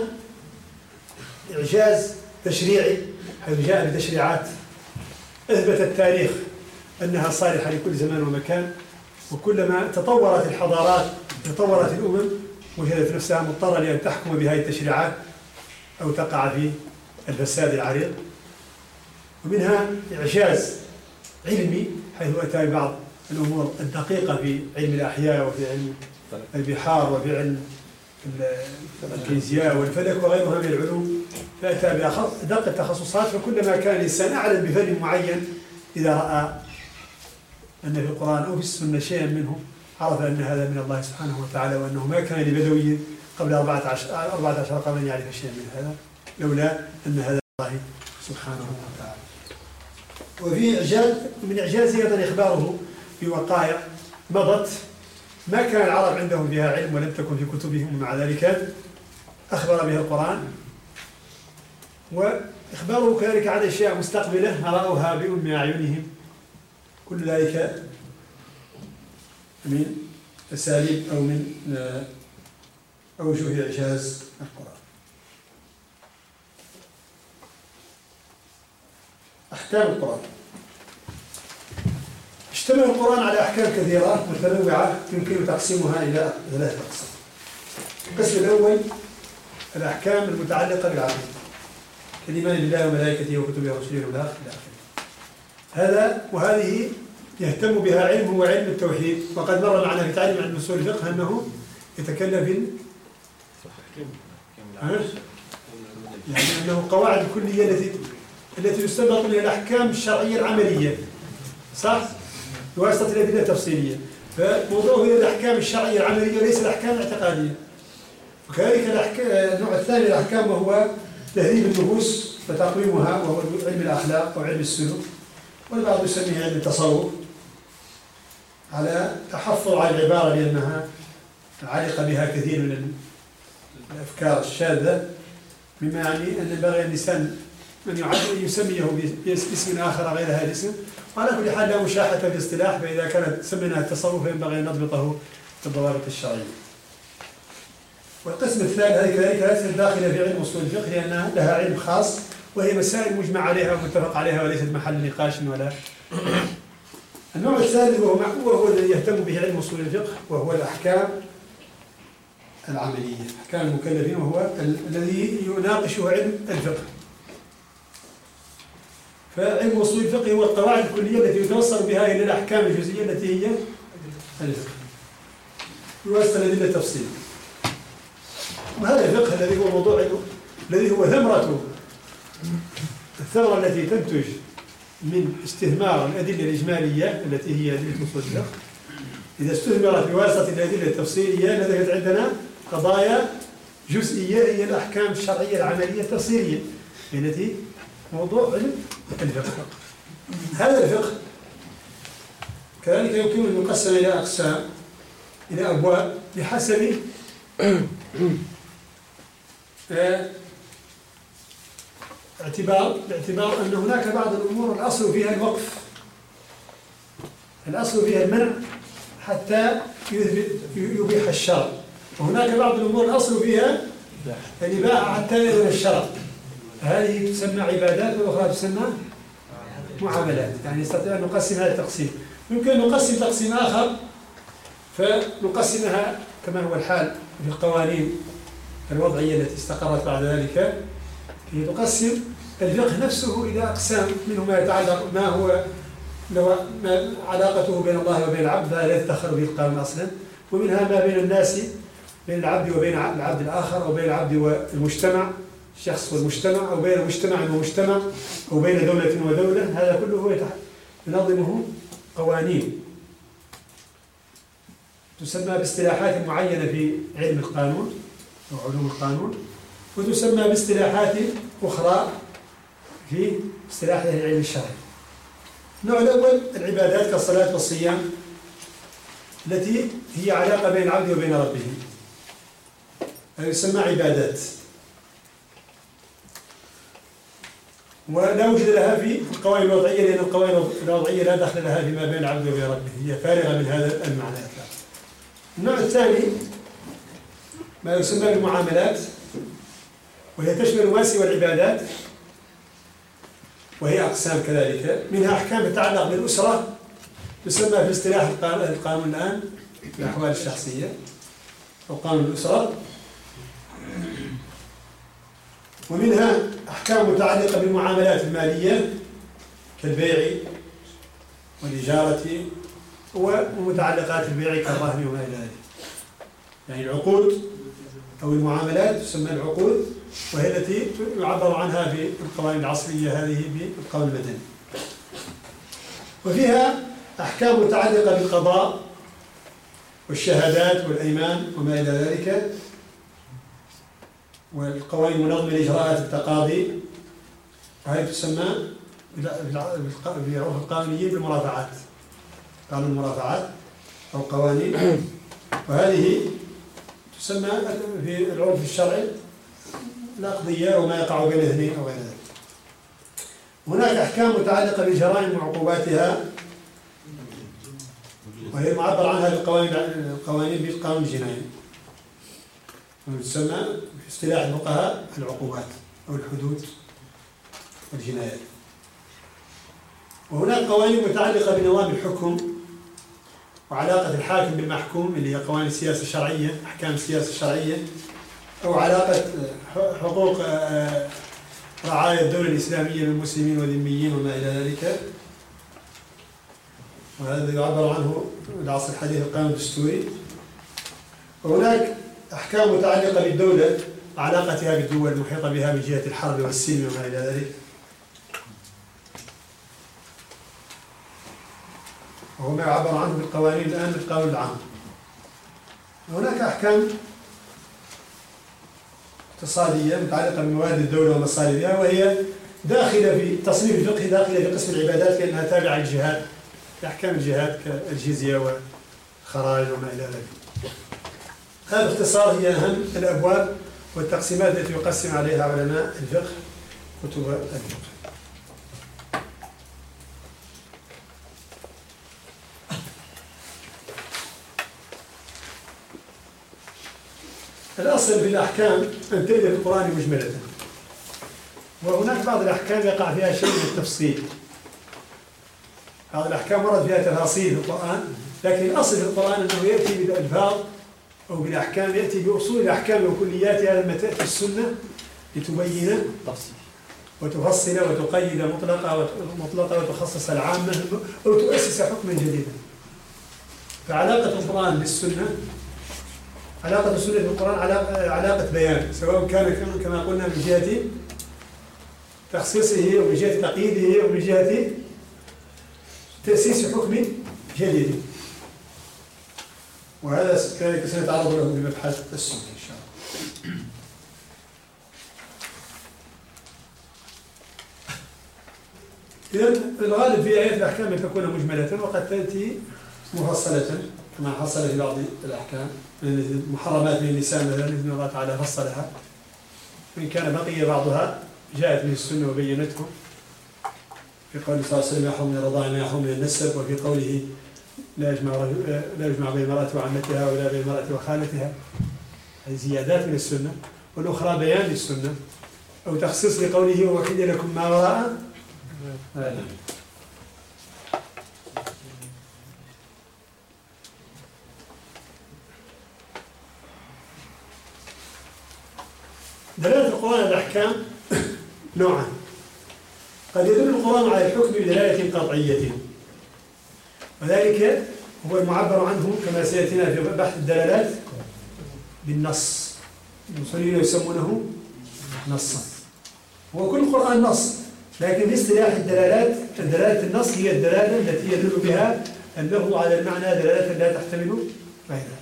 إعجاز تشريعي حيث جاء بتشريعات أثبت التاريخ أنها صالحة لكل زمان ومكان وكلما تطورت الحضارات تطورت الأمم وجدت نفسها مضطرة لأن تحكم بهذه التشريعات أو تقع في الفساد العريض ومنها إعجاز علمي حيث أتى ببعض الأمور الدقيقة في علم الأحياء وفي علم البحار وفي علم الفيزياء والفلك وغيرها من العلوم فأتى بأدق التخصصات فكلما كان الإنسان أعلم بفن معين إذا رأى أن في القرآن أو في السنة شيئا منه عرف أن هذا من الله سبحانه وتعالى وأنه ما كان لبدوي قبل 14 14 قبل أن يعرف شيئا من هذا لولا أن هذا الله سبحانه وتعالى. وفي إعجاز من إعجازه أيضا إخباره بوقائع مضت ما كان العرب عندهم فيها علم ولم تكن في كتبهم ومع ذلك أخبر بها القرآن. وإخباره كذلك عن أشياء مستقبلة رأوها بأم أعينهم. كل ذلك من أساليب أو من أوجه إعجاز القرآن. أحكام القرآن. اشتمل القرآن على أحكام كثيرة. متنوعة يمكن تقسيمها إلى ثلاثة أقسام. القسم الأول الأحكام المتعلقة بالعقيدة. كالإيمان بالله وملائكته وكتبه ورسله والآخر إلى آخره. هذا وهذه يهتم بها علم هو علم التوحيد. وقد مر معنا في تعليم علم اصول الفقه أنه يتكلم في؟ يعني أنه قواعد الكليه التي التي يستنبط منها الأحكام الشرعية العملية. صح؟ بواسطه الأدلة التفصيلية. فموضوعه هي الأحكام الشرعية العملية وليس الأحكام الاعتقادية. وكذلك الأحكام النوع الثاني الأحكام وهو تهذيب النفوس وتقويمها وهو علم الأخلاق أو علم السلوك. والبعض يسميها علم التصوف. على تحفظ على العبارة لأنها علق بها كثير من الأفكار الشاذة مما يعني أن ينبغي الإنسان أن يعد- يسميه باسم آخر غير هذا الاسم وعلى كل حال لا مشاحة في الاصطلاح فإذا كانت سميناها التصوف فينبغي أن نضبطه بالضوابط الشرعية والقسم الثاني هذه كذلك ليست داخلة في علم أصول الفقه لأنها لها علم خاص وهي مسائل مجمع عليها ومتفق عليها وليست محل نقاش ولا <coughs> النوع الثالث وهو وهو الذي يهتم به علم أصول الفقه وهو الأحكام العملية، أحكام المكلفين وهو ال- الذي يناقشه علم الفقه. فعلم أصول الفقه هو القواعد الكلية التي يتوصل بها إلى الأحكام الجزئية التي هي الفقه. بواسطه الادله التفصيليه. وهذا الفقه الذي هو موضوع الذي هو ثمرة الثمرة التي تنتج من استثمار الأدلة الإجمالية التي هي أدلة أصول الفقه إذا استثمرت بواسطة الأدلة التفصيلية نتجت عندنا قضايا جزئية هي الأحكام الشرعية العملية التفصيلية التي موضوع علم الفقه. هذا الفقه كذلك يمكن أن يقسم إلى أقسام إلى أبواب بحسب آه، اعتبار باعتبار أن هناك بعض الأمور الأصل فيها الوقف الأصل فيها المنع حتى يبيح الشرع. وهناك بعض الأمور الأصل فيها الإباحة حتى يأذن الشرع. هذه تسمى عبادات والأخرى تسمى معاملات. يعني نستطيع أن نقسم هذا التقسيم. يمكن نقسم تقسيم آخر فنقسمها كما هو الحال في القوانين الوضعية التي استقرت بعد ذلك هي تقسم الفقه نفسه إلى أقسام منه ما يتعلق ما هو ما علاقته بين الله وبين العبد لا يتدخل به القانون أصلا. ومنها ما بين الناس بين العبد وبين العبد الآخر أو بين العبد والمجتمع. الشخص والمجتمع أو بين مجتمع ومجتمع أو بين دولة ودولة هذا كله ينظمه قوانين تسمى باصطلاحات معينة في علم القانون أو علوم القانون وتسمى باصطلاحات أخرى في اصطلاح أهل العلم الشرعي. النوع الأول العبادات كالصلاة والصيام التي هي علاقة بين العبد وبين ربه. هذه يسمى عبادات. ولا وجد لها في القوانين الوضعية لأن القوانين الوضعية لا دخل لها فيما بين العبد وبين ربه، هي فارغة من هذا المعنى. النوع الثاني ما يسمى بالمعاملات وهي تشمل ما سوى العبادات وهي أقسام كذلك. منها أحكام تتعلق بالأسرة تسمى في اصطلاح القانون القانون الآن الأحوال الشخصية أو قانون الأسرة. ومنها أحكام متعلقة بالمعاملات المالية كالبيع والإجارة ومتعلقات البيع كالرهن وما إلى ذلك. يعني العقود أو المعاملات تسمى العقود وهي التي يعبر عنها في القوانين العصرية هذه بالقانون المدني وفيها أحكام متعلقة بالقضاء والشهادات والأيمان وما إلى ذلك. والقوانين منظمة لإجراءات التقاضي وهي تسمى في عرف القانونيين بالمرافعات قانون المرافعات أو قوانين. <clears throat> وهذه تسمى في العرف الشرعي الأقضية وما يقع بين الاثنين أو غير ذلك. هناك أحكام متعلقة بالجرائم وعقوباتها وهي معبر عنها بالقوانين القوانين بالقانون الجنائي. تسمى في اصطلاح الفقهاء العقوبات أو الحدود والجنايات وهناك قوانين متعلقة بنظام الحكم وعلاقة الحاكم بالمحكوم اللي هي قوانين السياسة الشرعية أحكام السياسة الشرعية أو علاقة حقوق آه، رعايا الدولة الإسلامية بالمسلمين والذميين وما إلى ذلك. وهذا يعبر عنه العصر الحديث القانون الدستوري. وهناك أحكام متعلقة بالدولة وعلاقتها بالدول المحيطة بها من جهة الحرب والسلم وما إلى ذلك. وهو ما يعبر عنه بالقوانين الآن بالقانون العام. هناك أحكام اقتصادية متعلقة بموارد الدولة ومصاريفها وهي داخلة في تصنيف الفقه داخلة في قسم العبادات لأنها تابعة للجهاد لأحكام الجهاد كالجزية والخراج وما إلى ذلك. هذا باختصار هي أهم الأبواب والتقسيمات التي يقسم عليها علماء الفقه كتب الفقه. الأصل في الأحكام أن تجد القرآن مجملة. وهناك بعض الأحكام يقع فيها شيء من التفصيل. بعض الأحكام ورد فيها تفاصيل في القرآن لكن الأصل في القرآن أنه يأتي بالألفاظ أو بالأحكام يأتي بأصول الأحكام وكلياتها لما تأتي السنة لتبين
تفصيل.
وتفصل وتقيد مطلقة مطلقة وتخصص العامة أو تؤسس حكما جديدا. فعلاقة القرآن بالسنة علاقة السنة بالقرآن علاقة, بيان سواء كان كما قلنا من جهة تخصيصه ومن جهة تقييده ومن جهة تأسيس حكم جديد. وهذا كذلك سنتعرض له في مبحث السنة إن شاء الله. إذا الغالب في آيات الأحكام أن تكون مجملة وقد تأتي مفصلة كما حصل في بعض الأحكام من المحرمات من النساء مثلا إذن الله تعالى فصلها. وإن كان بقي بعضها جاءت من السنة وبينته. في قوله صلى الله عليه وسلم يحرم من الرضاعة ما يحرم من النسب. وفي قوله لا يجمع لا يجمع بين المرأة وعمتها ولا بين المرأة وخالتها. هذه زيادات من السنة. والأخرى بيان للسنة. أو تخصيص لقوله وحد لكم ما وراء. دلالة القرآن على الأحكام <coughs> نوعان قد يدل القرآن على الحكم بدلالة قطعية. وذلك هو المعبر عنه كما سيأتينا في بحث الدلالات بالنص. المصريين يسمونه نصا. هو كل نص لكن باصطلاح الدلالات دلالة النص هي الدلالة التي يدل بها اللفظ على المعنى دلالة لا تحتمل غيرها.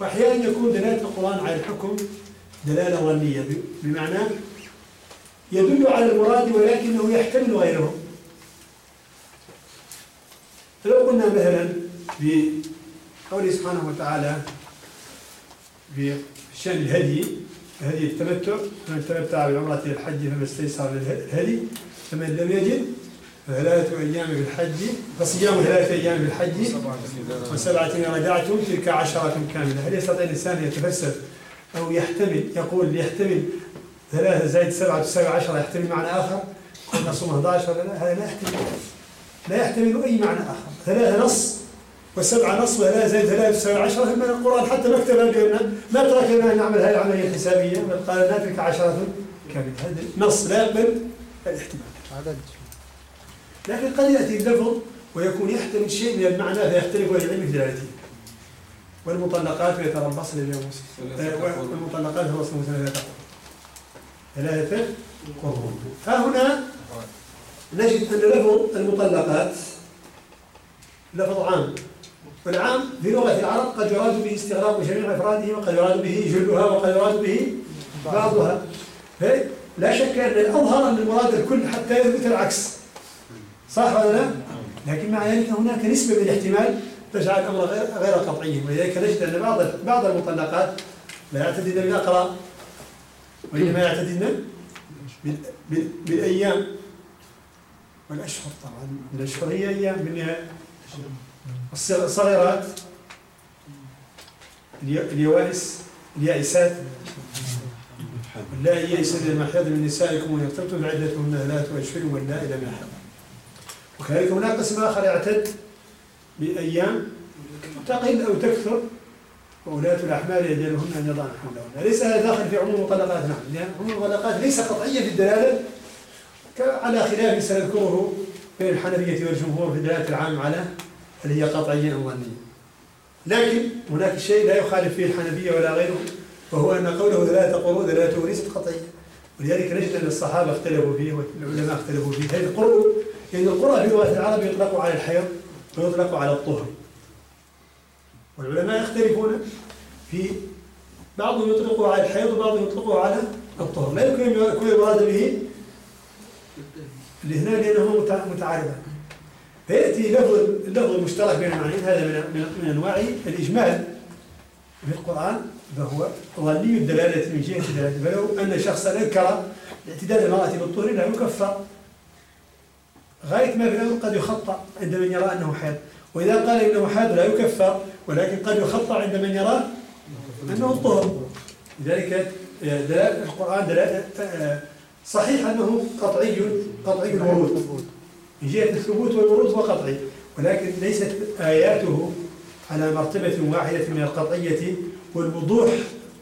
وأحيانا يكون دلالة القرآن على الحكم دلالة ظنية بمعنى يدل على المراد ولكنه يحتمل غيره فلو قلنا مثلا بقوله سبحانه وتعالى في شأن الهدي هدي التمتع فمن تمتع بالعمرة الحج فما استيسر الهدي فمن لم يجد فثلاثة أيام في الحج فصيام ثلاثة أيام في الحج وسبعة إذا رجعتم تلك عشرة كاملة. هل يستطيع الإنسان أن يتفسر أو يحتمل يقول يحتمل ثلاثة زائد سبعة تساوي عشرة يحتمل معنى آخر؟ كنا نصوم 11 ولا لا هذا لا يحتمل لا يحتمل أي معنى آخر. ثلاثة نص وسبعة نص وثلاثة زائد ثلاثة تساوي عشرة من القرآن. حتى ما اكتب لنا ما ترك لنا أن نعمل هذه العملية الحسابية بل قال لنا تلك عشرة كاملة. هذا نص لا يقبل الاحتمال.
عدد
لكن قد يأتي اللفظ ويكون يحتمل شيء من المعنى فيختلف العلم في دلالته والمطلقات يتربصن بيوم والمطلقات يتربصن ثلاثة ثلاثة قرون. ها هنا نجد أن لفظ المطلقات لفظ عام. والعام في لغة العرب قد يراد به استغراق جميع أفراده وقد يراد به جلها وقد يراد به بعضها. لا شك أن الأظهر أن المراد الكل حتى يثبت العكس. صح ولا لا؟ لكن مع ذلك هناك نسبة من الاحتمال تجعل الأمر غير غير قطعي ولذلك نجد أن بعض بعض المطلقات لا يعتدن بالأقراء وإنما يعتدن بالأيام. والأشهر طبعا. الأشهر هي أيام بالنهاية. الصغيرات اليوائس اليائسات. واللائي يئسن من المحيض من نسائكم وإن ارتبتم عدتهن ثلاثة أشهر واللائي لم يحض وكذلك هناك قسم آخر يعتد بأيام تقل أو تكثر وولاة الأحمال يجعلهن أن يضعن حملهن أليس هذا داخل في عموم المطلقات نعم. لأن عموم المطلقات ليس قطعية في الدلالة على خلاف سنذكره بين الحنفية والجمهور في الدلالة العام على هل هي قطعية أو ظنية لكن هناك شيء لا يخالف فيه الحنفية ولا غيره وهو أن قوله دلالة قروء دلالته ليست قطعية. ولذلك نجد أن الصحابة اختلفوا فيه والعلماء اختلفوا فيه. هذه القروء لأن القرى في لغة العرب يطلق على الحيض ويطلق على الطهر. والعلماء يختلفون في بعضهم يطلقه على الحيض وبعضهم يطلقه على الطهر. لا يمكن أن يكون المراد به الاثنان لأنهما متع- متعارضان فيأتي لفظ اللفظ المشترك بين المعنيين. هذا من من- أنواع الإجمال في القرآن فهو ظني الدلالة من جهة الدلالة. فلو أن شخصا أنكر اعتداد المرأة بالطهر لا يكفر. غاية ما في الأمر قد يخطأ عند من يرى أنه حيض وإذا قال إنه حيض لا يكفر ولكن قد يخطأ عند من يرى أنه الطهر لذلك دلالة القرآن دلالة آه، صحيح أنه قطعي قطعي الورود. من جهة الثبوت والورود هو قطعي ولكن ليست آياته على مرتبة واحدة من القطعية والوضوح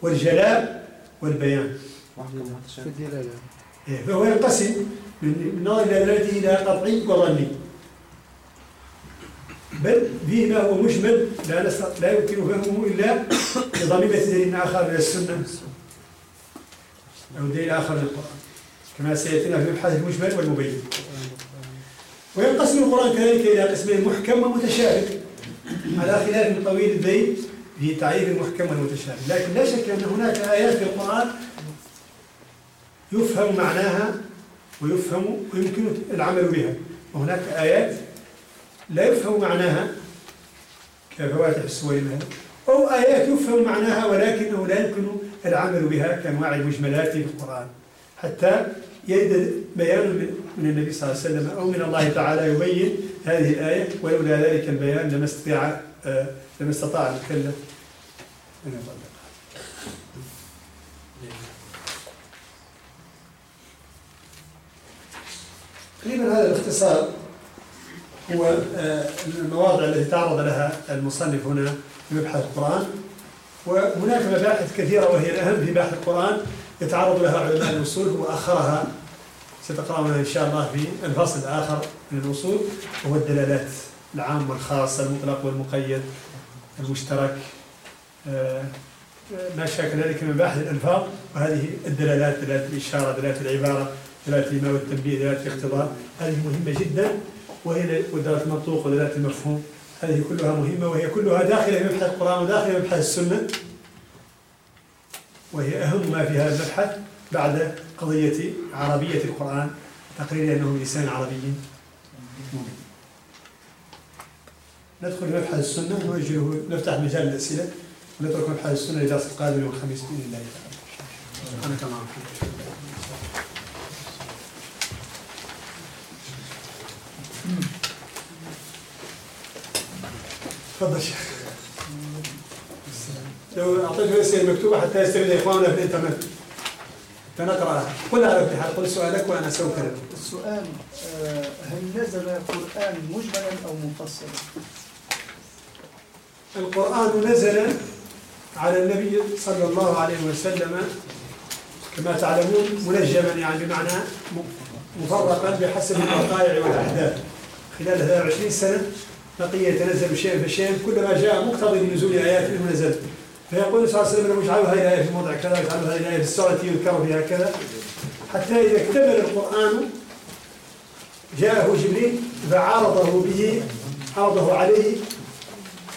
والجلاء والبيان. إيه، فهو ينقسم من نظر إلى دلالته إلى قطعي وظني. بل فيه ما هو مجمل لا لا يمكن فهمه إلا بضميمة دليل آخر من السنة. أو دليل آخر من القرآن. كما سيأتينا في مبحث المجمل والمبين. وينقسم القرآن كذلك إلى قسمين محكم ومتشابه على خلاف طويل الذيل في تعريف المحكم والمتشابه. لكن لا شك أن هناك آيات في القرآن يفهم معناها ويفهم ويمكن العمل بها. وهناك آيات لا يفهم معناها كفواتح السور أو آيات يفهم معناها ولكنه لا يمكن العمل بها كأنواع المجملات في القرآن. حتى يرد بيان من- النبي صلى الله عليه وسلم أو من الله تعالى يبين هذه الآية ولولا ذلك البيان لما استطاع آه، لما استطاع المكلف أن يطلقها تقريبا هذا باختصار هو آه، المواضع التي تعرض لها المصنف هنا في مبحث القرآن وهناك مباحث كثيرة وهي الأهم في بحث القرآن. يتعرض لها علماء الأصول وأخرها ستقرأونها إن شاء الله في الفصل الآخر من الأصول وهو الدلالات العام والخاص المطلق والمقيد المشترك. آه، ما شاكل ذلك من مباحث الألفاظ وهذه الدلالات دلالة الإشارة دلالة العبارة دلالة الإيمان والتنبيه دلالة الاقتضاء هذه مهمة جدا وهي ودلالة المنطوق ودلالة المفهوم. هذه كلها مهمة وهي كلها داخلة في مبحث القرآن وداخلة في مبحث السنة. وهي أهم ما في هذا المبحث بعد قضية عربية القرآن تقرير أنه لسان عربي. مبين ندخل مبحث السنة نوجهه نفتح مجال الأسئلة ونترك مبحث السنة لدرس القادم يوم الخميس بإذن الله تعالى. سبحانك اللهم تفضل شيخ. لو اعطيته الاسئله المكتوبه حتى يستفيد اخواننا في الإنترنت. حتى نقراها قل على ابتحال قل سؤالك وأنا سوف كذا
السؤال آه، هل نزل القرآن مجملا أو مفصلا؟
القرآن نزل على النبي صلى الله عليه وسلم كما تعلمون منجما يعني بمعنى مفرقا بحسب الوقائع والأحداث. خلال 23 سنة بقي يتنزل شيئا فشيئا كلما جاء مقتضي لنزول آيات منه نزل فيقول صلى الله عليه وسلم اجعلوا هذه الآية في موضع كذا اجعلوا هذه الآية في السورة يذكر فيها كذا. حتى إذا اكتمل القرآن جاءه جبريل فعارضه به عرضه عليه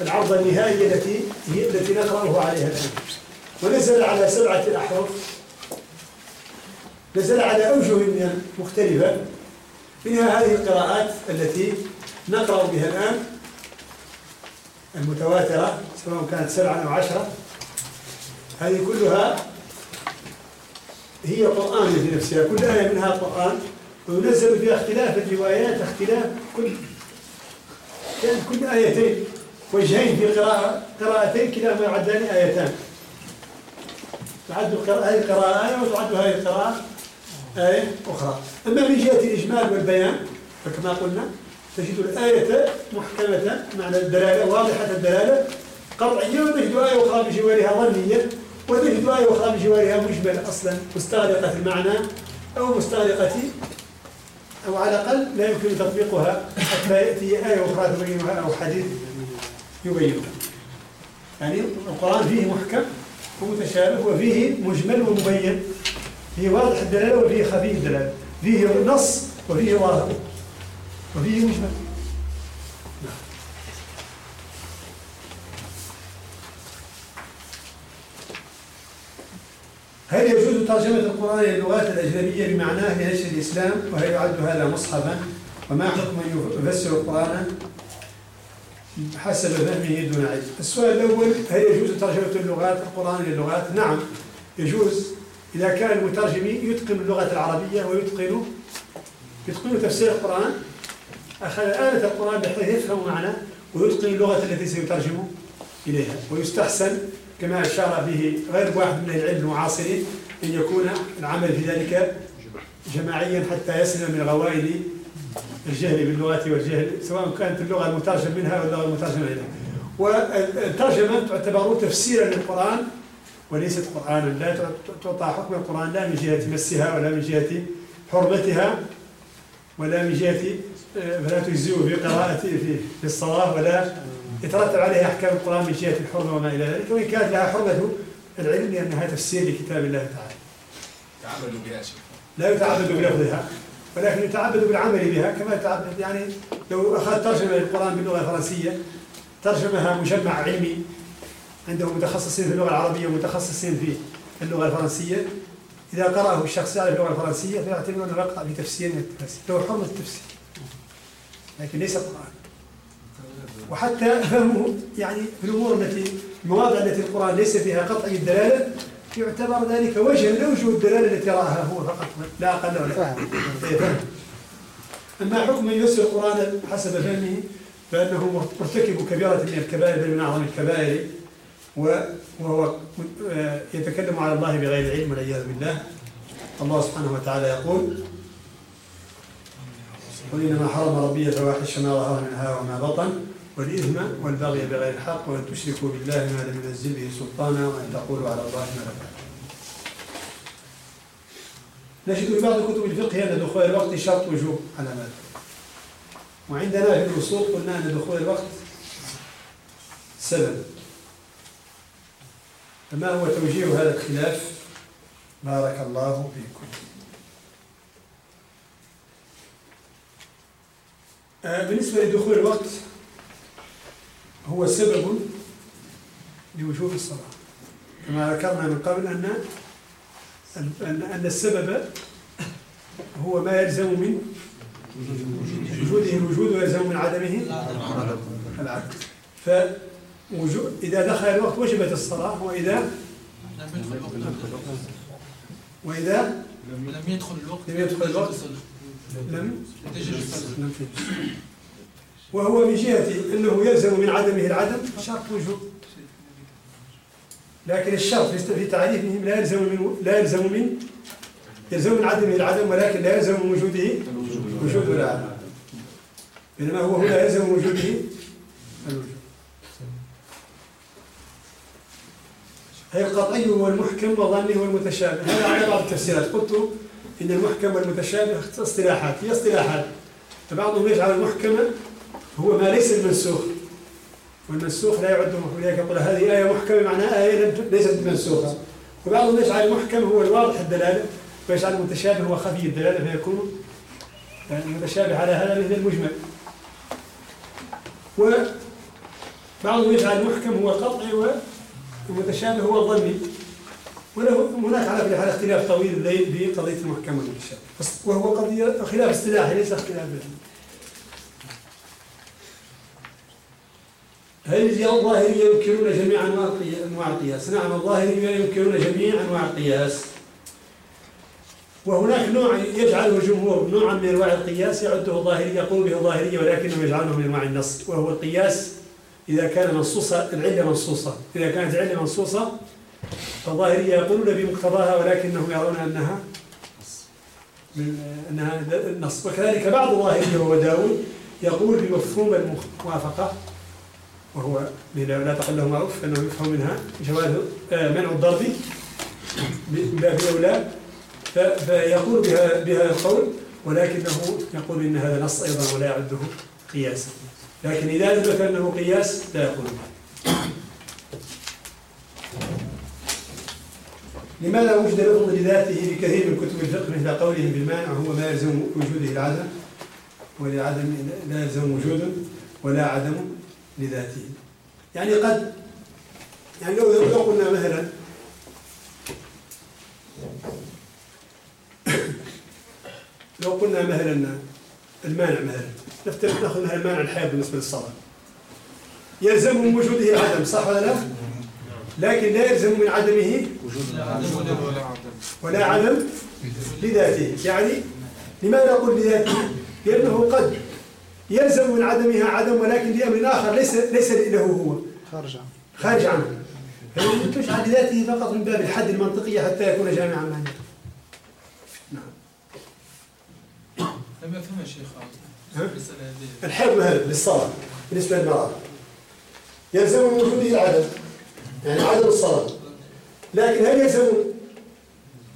العرض النهائية التي هي التي نقرأه عليها الآن. ونزل على سبعة أحرف. نزل على أوجه مختلفة منها هذه القراءات التي نقرأ بها الآن المتواترة سواء كانت سبعة أو عشرة. هذه كلها هي قرآن في نفسها كل آية منها قرآن وينزل فيها اختلاف الروايات اختلاف كل كان كل آيتين وجهين في قراءة قراءتين كلاهما يعدان آيتان. تعد هذه القراءة آية وتعد هذه القراءة آية أخرى. أما من جهة الإجمال والبيان فكما قلنا تجد الآية محكمة معنى الدلالة واضحة الدلالة قطعية وتجد آية أخرى بجوارها ظنية وتجد آية أخرى بجوارها مجمل أصلا مستغرقة المعنى أو مستغرقة أو على الأقل لا يمكن تطبيقها حتى يأتي آية أخرى تبينها أو حديث يبينها. يعني القرآن فيه محكم ومتشابه وفيه مجمل ومبين. فيه واضح الدلالة وفيه خفي الدلالة. فيه نص وفيه ظاهر وفيه مجمل هل يجوز ترجمة القرآن إلى اللغات الأجنبية بمعناه لنشر الإسلام وهل يعد هذا مصحفا. وما حكم من يفسر القرآن حسب فهمه دون علم؟ السؤال الأول هل يجوز ترجمة اللغات القرآن إلى اللغات؟ نعم يجوز. إذا كان المترجم يتقن اللغة العربية ويتقن يتقن تفسير القرآن أخذ آلة القرآن بحيث يفهم معناه ويتقن اللغة التي سيترجم إليها ويستحسن كما أشار به غير واحد من العلم المعاصرين. أن يكون العمل في ذلك جماعيا حتى يسلم من غوائل الجهل باللغة والجهل سواء كانت اللغة المترجم منها أو اللغة المترجم إليها. والترجمة تعتبر تفسيرا للقرآن وليست قرآنا. لا تعطى حكم القرآن لا من جهة مسها ولا من جهة حرمتها ولا من جهة آه، فلا تجزئ في قراءة في في الصلاة ولا يترتب عليها أحكام القرآن من جهة الحرمة وما إلى ذلك. وإن كانت لها حرمة العلم لأنها تفسير لكتاب الله تعالى.
تعاملوا بها
لا يتعبد بلفظها ولكن يتعبد بالعمل بها كما يتعبد يعني لو أخذ ترجمة للقرآن باللغة الفرنسية ترجمها مجمع علمي عنده متخصصين في اللغة العربية ومتخصصين في اللغة الفرنسية. إذا قرأه الشخص يعرف اللغة الفرنسية فيعتبر أنه يقرأ بتفسير من التفاسير له حرمة التفسير لكن ليس قرآن. وحتى فهمه يعني في الأمور التي المواضع التي القرآن ليس فيها قطعي الدلالة يعتبر ذلك وجه أوجه الدلالة التي رآها هو فقط لا أقل ولا إيه، فهم. أما حكم من يفسر القرآن حسب فهمه فإنه مرتكب كبيرة من الكبائر بل من أعظم الكبائر وهو يتكلم على الله بغير علم والعياذ بالله الله سبحانه وتعالى يقول قل إنما حرم ربي الفواحش ما ظهر منها وما بطن والإثم والبغي بغير الحق وأن تشركوا بالله ما لم ينزل به سلطانا وأن تقولوا على الله ما لا نجد في بعض كتب الفقه أن دخول الوقت شرط وجوب على ماذا وعندنا في الوصول قلنا أن دخول الوقت سبب. فما هو توجيه هذا الخلاف؟ بارك الله فيكم. آه، بالنسبة لدخول الوقت هو سبب لوجوب الصلاة. كما ذكرنا من قبل أن أن السبب هو ما يلزم من وجوده الوجود ويلزم من عدمه العدم فوجود إذا دخل الوقت وجبت الصلاة وإذا وإذا
لم يدخل الوقت
لم يدخل الوقت لم
تجد الصلاة.
لم وهو من جهة أنه يلزم من عدمه العدم شرط وجوب. لكن الشرط في تعريفهم لا يلزم من لا يلزم من يلزم من عدمه العدم ولكن لا يلزم من وجوده وجود العدم. بينما هو هنا يلزم وجوده الوجود هي القطعي هو المحكم والظني هو المتشابه هذا على بعض التفسيرات. قلت إن المحكم والمتشابه اصطلاحات. هي اصطلاحات. فبعضهم يجعل المحكم هو ما ليس المنسوخ. والمنسوخ لا يعد ولذلك يقول هذه آية محكمة معناها آية ليست منسوخة. وبعضهم يجعل المحكم هو الواضح الدلالة ويجعل المتشابه هو خفي الدلالة فيكون المتشابه على هذا مثل المجمل. وبعضهم يجعل المحكم هو القطعي والمتشابه هو الظني. وله هناك على كل حال اختلاف طويل في قضية المحكم والمتشابه وهو قضية خلاف اصطلاحي ليس اختلاف علمي. هل الظاهرية ينكرون جميع أنواع القيا- أنواع القياس؟ نعم الظاهرية ينكرون جميع أنواع القياس. وهناك نوع يجعله الجمهور نوعا من أنواع القياس يعده ظاهرية يقول به ظاهرية ولكنه يجعله من أنواع النص وهو القياس إذا كان منصوصة العلة منصوصة. إذا كانت العلة منصوصة فالظاهرية يقولون بمقتضاها ولكنهم يرون أنها من أنها النص. وكذلك بعض الظاهرية وهو داود يقول بمفهوم الموافقة. وهو لا تقل له معروف فانه يفهم منها. جواز آه، منع الضرب من باب اولى فيقول بها بها القول ولكنه يقول إن هذا نص أيضا ولا يعده قياسا لكن إذا أثبت أنه قياس لا يقول. لماذا وجد لفظ لذاته بكثير من كتب الفقه مثل قولهم بالمانع؟ وهو ما يلزم وجوده العدم ولعدم لا يلزم وجود ولا عدم لذاته يعني قد يعني لو لو قلنا مثلا <coughs> لو قلنا مثلا المانع مثلا نفترض نأخذ مثلا المانع الحيض بالنسبة للصلاة يلزم من وجوده العدم صح ولا لا؟ لكن لا يلزم من عدمه ولا عدم لذاته يعني لماذا أقول لذاته؟ لأنه قد يلزم من عدمها عدم ولكن لأمر آخر ليس ليس له هو.
خارج عنه.
خارج عنه. تجعل لذاته فقط من باب الحد المنطقي حتى يكون جامعا مانعا؟ نعم.
لم يفهم يا شيخ
الحيض مثلا للصلاة بالنسبة للمرأة يلزم من وجوده العدم يعني عدم الصلاة. لكن هل يلزم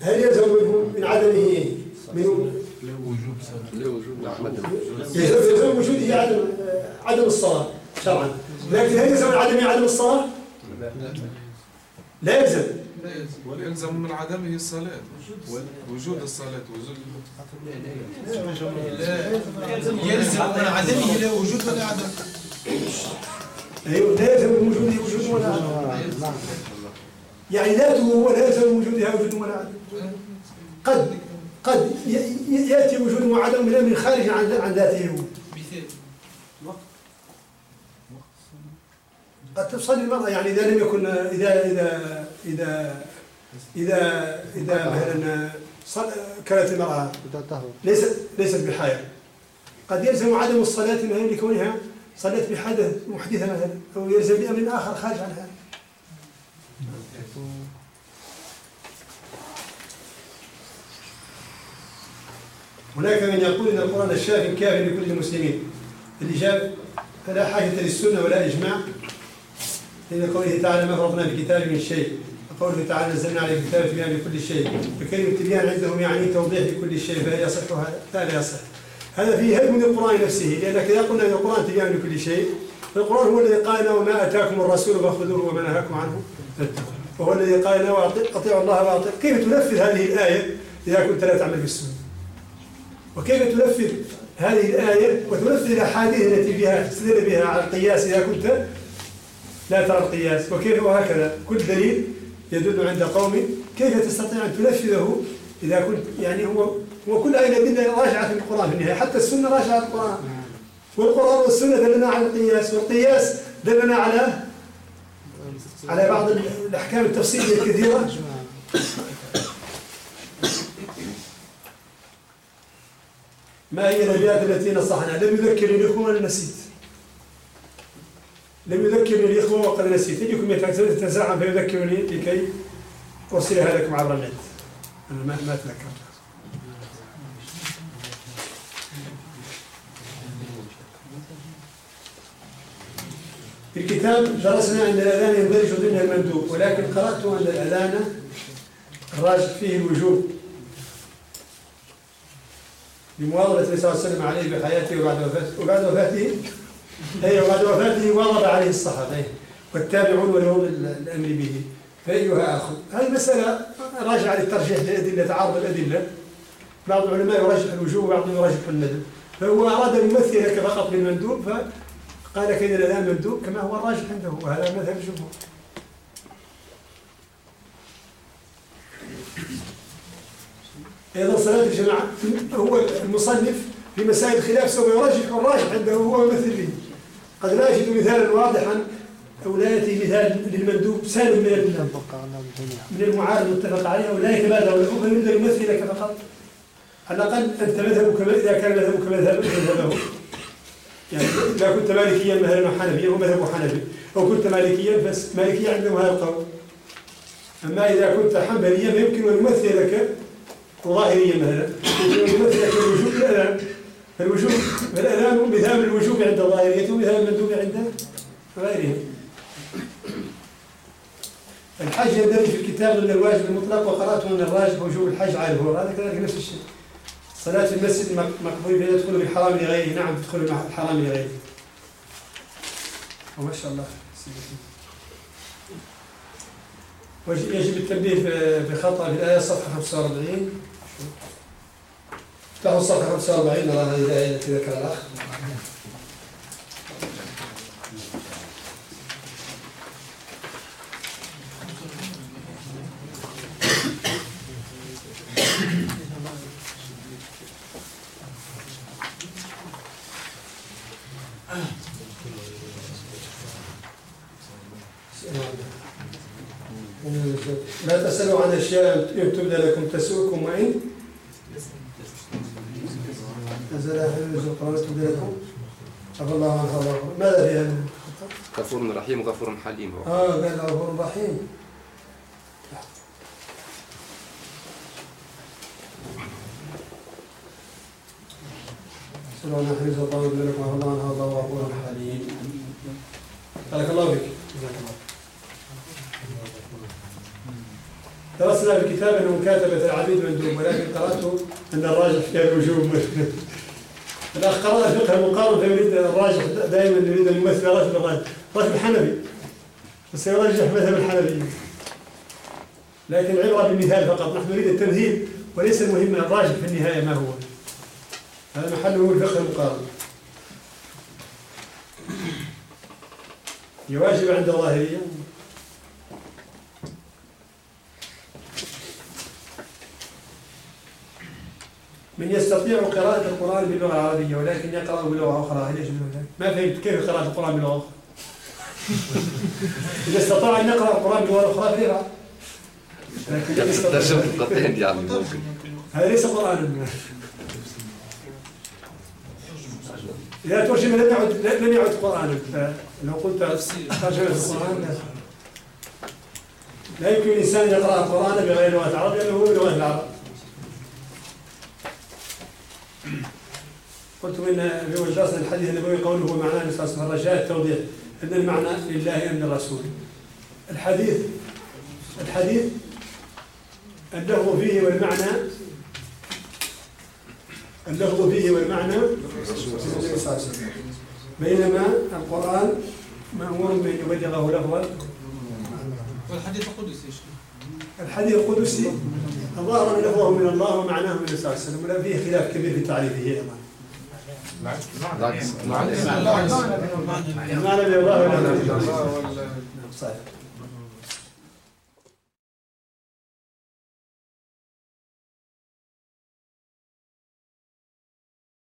هل يلزم منه من عدمه من يلزم يلزم من وجوده عدم عدم الصلاة شرعا لكن هل يلزم من عدمه عدم الصلاة؟ لا يلزم
لا يلزم
ويلزم من عدمه الصلاة وجود الصلاة وجود
لا يلزم من عدمه لا وجود ولا عدم
أيوه لا يلزم من وجوده وجود ولا عدم
آه، نعم
يعني ذاته ولا يلزم من وجودها وجود ولا عدم قد قد ي- ي- يأتي وجود وعدم من أمر خارج عن ذاته.
مثال
قد تصلي المرأة يعني إذا لم يكن إذا إذا إذا إذا إذا مثلا كانت المرأة ليست ليست بحائض قد يلزم عدم الصلاة مثلا لكونها صلت بحدث محدثة مثلا أو يلزم بأمر آخر خارج عن هذا هناك من يقول إن القرآن الشافي كاف لكل المسلمين. الاجابه فلا حاجة للسنة ولا إجماع. لأن قوله تعالى ما فرضنا في الكتاب من شيء. وقوله تعالى نزلنا عليك الكتاب تبيان لكل شيء. فكلمة تبيان عندهم يعني توضيح لكل شيء فهل يصح هذا؟ لا يصح. هذا فيه هدم للقران نفسه لأنك إذا قلنا إن القرآن تبيان لكل شيء فالقران هو الذي قال وما آتاكم الرسول فخذوه وما نهاكم عنه فاتقوا. وهو الذي قال أطيعوا الله واطيعوا كيف تنفذ هذه الآية إذا كنت لا تعمل بالسنة؟ وكيف تنفذ هذه الآية وتنفذ الأحاديث التي فيها تستدل بها على القياس إذا كنت لا ترى القياس وكيف وهكذا. كل دليل يدل عند قوم كيف تستطيع أن تنفذه إذا كنت يعني هو هو كل هذه الأدلة راجعة في القرآن في النهاية حتى السنة راجعة في القرآن. والقرآن والسنة دلنا على القياس والقياس دلنا على على بعض الأحكام التفصيلية الكثيرة. ما هي الأبيات التي نصحنا؟ لم يذكرني الإخوة وأنا نسيت. لم يذكرني الإخوة وقد نسيت. يجيكم يتزعم فيذكرني لكي ارسلها لكم عبر النت. أنا ما ما تذكرت في الكتاب درسنا أن الأذان يندرج ضمن المندوب ولكن قرأت أن الأذان الراجح فيه الوجوب. لمواظبة النبي صلى الله عليه وسلم عليه بحياته وبعد وفاته وبعد وفاته. أي وبعد وفاته واظب عليه الصحابة. والتابعون ولهم ال- الأمر به. فأيها أخذ هذه مسألة راجعة للترجيح للأدلة تعارض الأدلة. بعض العلماء يرجح الوجوب وبعضهم يرجح الندب فهو أراد أن يمثل لك فقط بالمندوب فقال كان الأذان مندوب؟ كما هو الراجح عنده وهذا مذهب الجمهور. أيضا صلاة الجماعة. هو المصنف في مسائل الخلاف سوف يرجح الراجح عنده هو ويمثل به قد لا يجد مثالا واضحا أو لا يأتي مثال للمندوب سالم من من المعارض المتفق عليه ولا يتبادر له فيريد ان يمثل لك فقط. على الأقل أنت مذهبك إذا كان مذهبك مذهب مذهبه. يعني إذا كنت مالكيا مثلا أو حنفيا ومذهبه حنفي. أو كنت مالكيا بس مالكيا عندهم هذا القول. أما إذا كنت حنبليا فيمكن أن يمثل لك ظاهريا مثلا الوجوب بالأذان فالوجوب الأذان مثال الوجوب عند الظاهرية ومثال المندوب عند غيرهم الحج يندرج في الكتاب ضمن الواجب المطلق وقرأته من الراجح وجوب الحج على الهور هذا كذلك نفس الشيء. صلاة في المسجد مق- مقبول فيها يدخل بالحرام لغيره. نعم تدخل بالحرام لغيره. وما شاء الله. يجب التنبيه في- في خطأ في الآية صفحة 45 افتحوا الصفحة 45 نرى هذه الآية التي ذكرها الأخ لا تسألوا عن أشياء تبدى لكم تسؤكم وإن نزل آخر القرآن تبدى لكم عفى الله عنها الله ماذا في هذا؟
غفور رحيم غفور حليم هو.
آه قال غفور رحيم سلام عليكم سلطان تبدى لكم عفى الله عنها الله غفور حليم بارك الله فيك جزاك الله درسنا في الكتاب انه مكاتبه العبيد مندوب ولكن قرأته ان الراجح فيها الوجوب الاخ قرا الفقه المقارن فيريد الراجح دائما يريد أن يمثل راتب الراجح. راتب الحنفي بس يرجح مذهب الحنفي لكن العبره بالمثال فقط نحن نريد التمثيل وليس المهم الراجح في النهاية ما هو. هذا محله الفقه المقارن. يواجب عند الظاهريه من يستطيع قراءة القرآن باللغة العربية ولكن يقرأ بلغة أخرى. هل يجوز ذلك؟ ما فهمت. كيف قراءة القرآن بلغة أخرى؟ <laughs> إذا استطاع أن يقرأ القرآن بلغة أخرى فليقرأ لكن
القطين يعني ممكن.
هذا ليس قرآنا إذا ترجم لم يعد لم يعد قرآنا فلو قلت ترجمة القرآن لا. يمكن الإنسان أن يقرأ القرآن بغير لغة العرب لأنه هو بلغة العرب. قلت من في وجدان الحديث النبوي قوله معناه النبي الرجاء التوضيح. أن المعنى لله أم للرسول. الحديث الحديث اللفظ فيه والمعنى اللفظ فيه والمعنى صلى بينما القرآن مأمور بأن يبلغه لفظا
والحديث القدسي.
الحديث القدسي الظاهر أن لفظه من الله ومعناه من النبي صلى الله عليه وسلم ولا فيه خلاف كبير في تعريفه أيضا.
بالعكس
المعنى من الله ولا من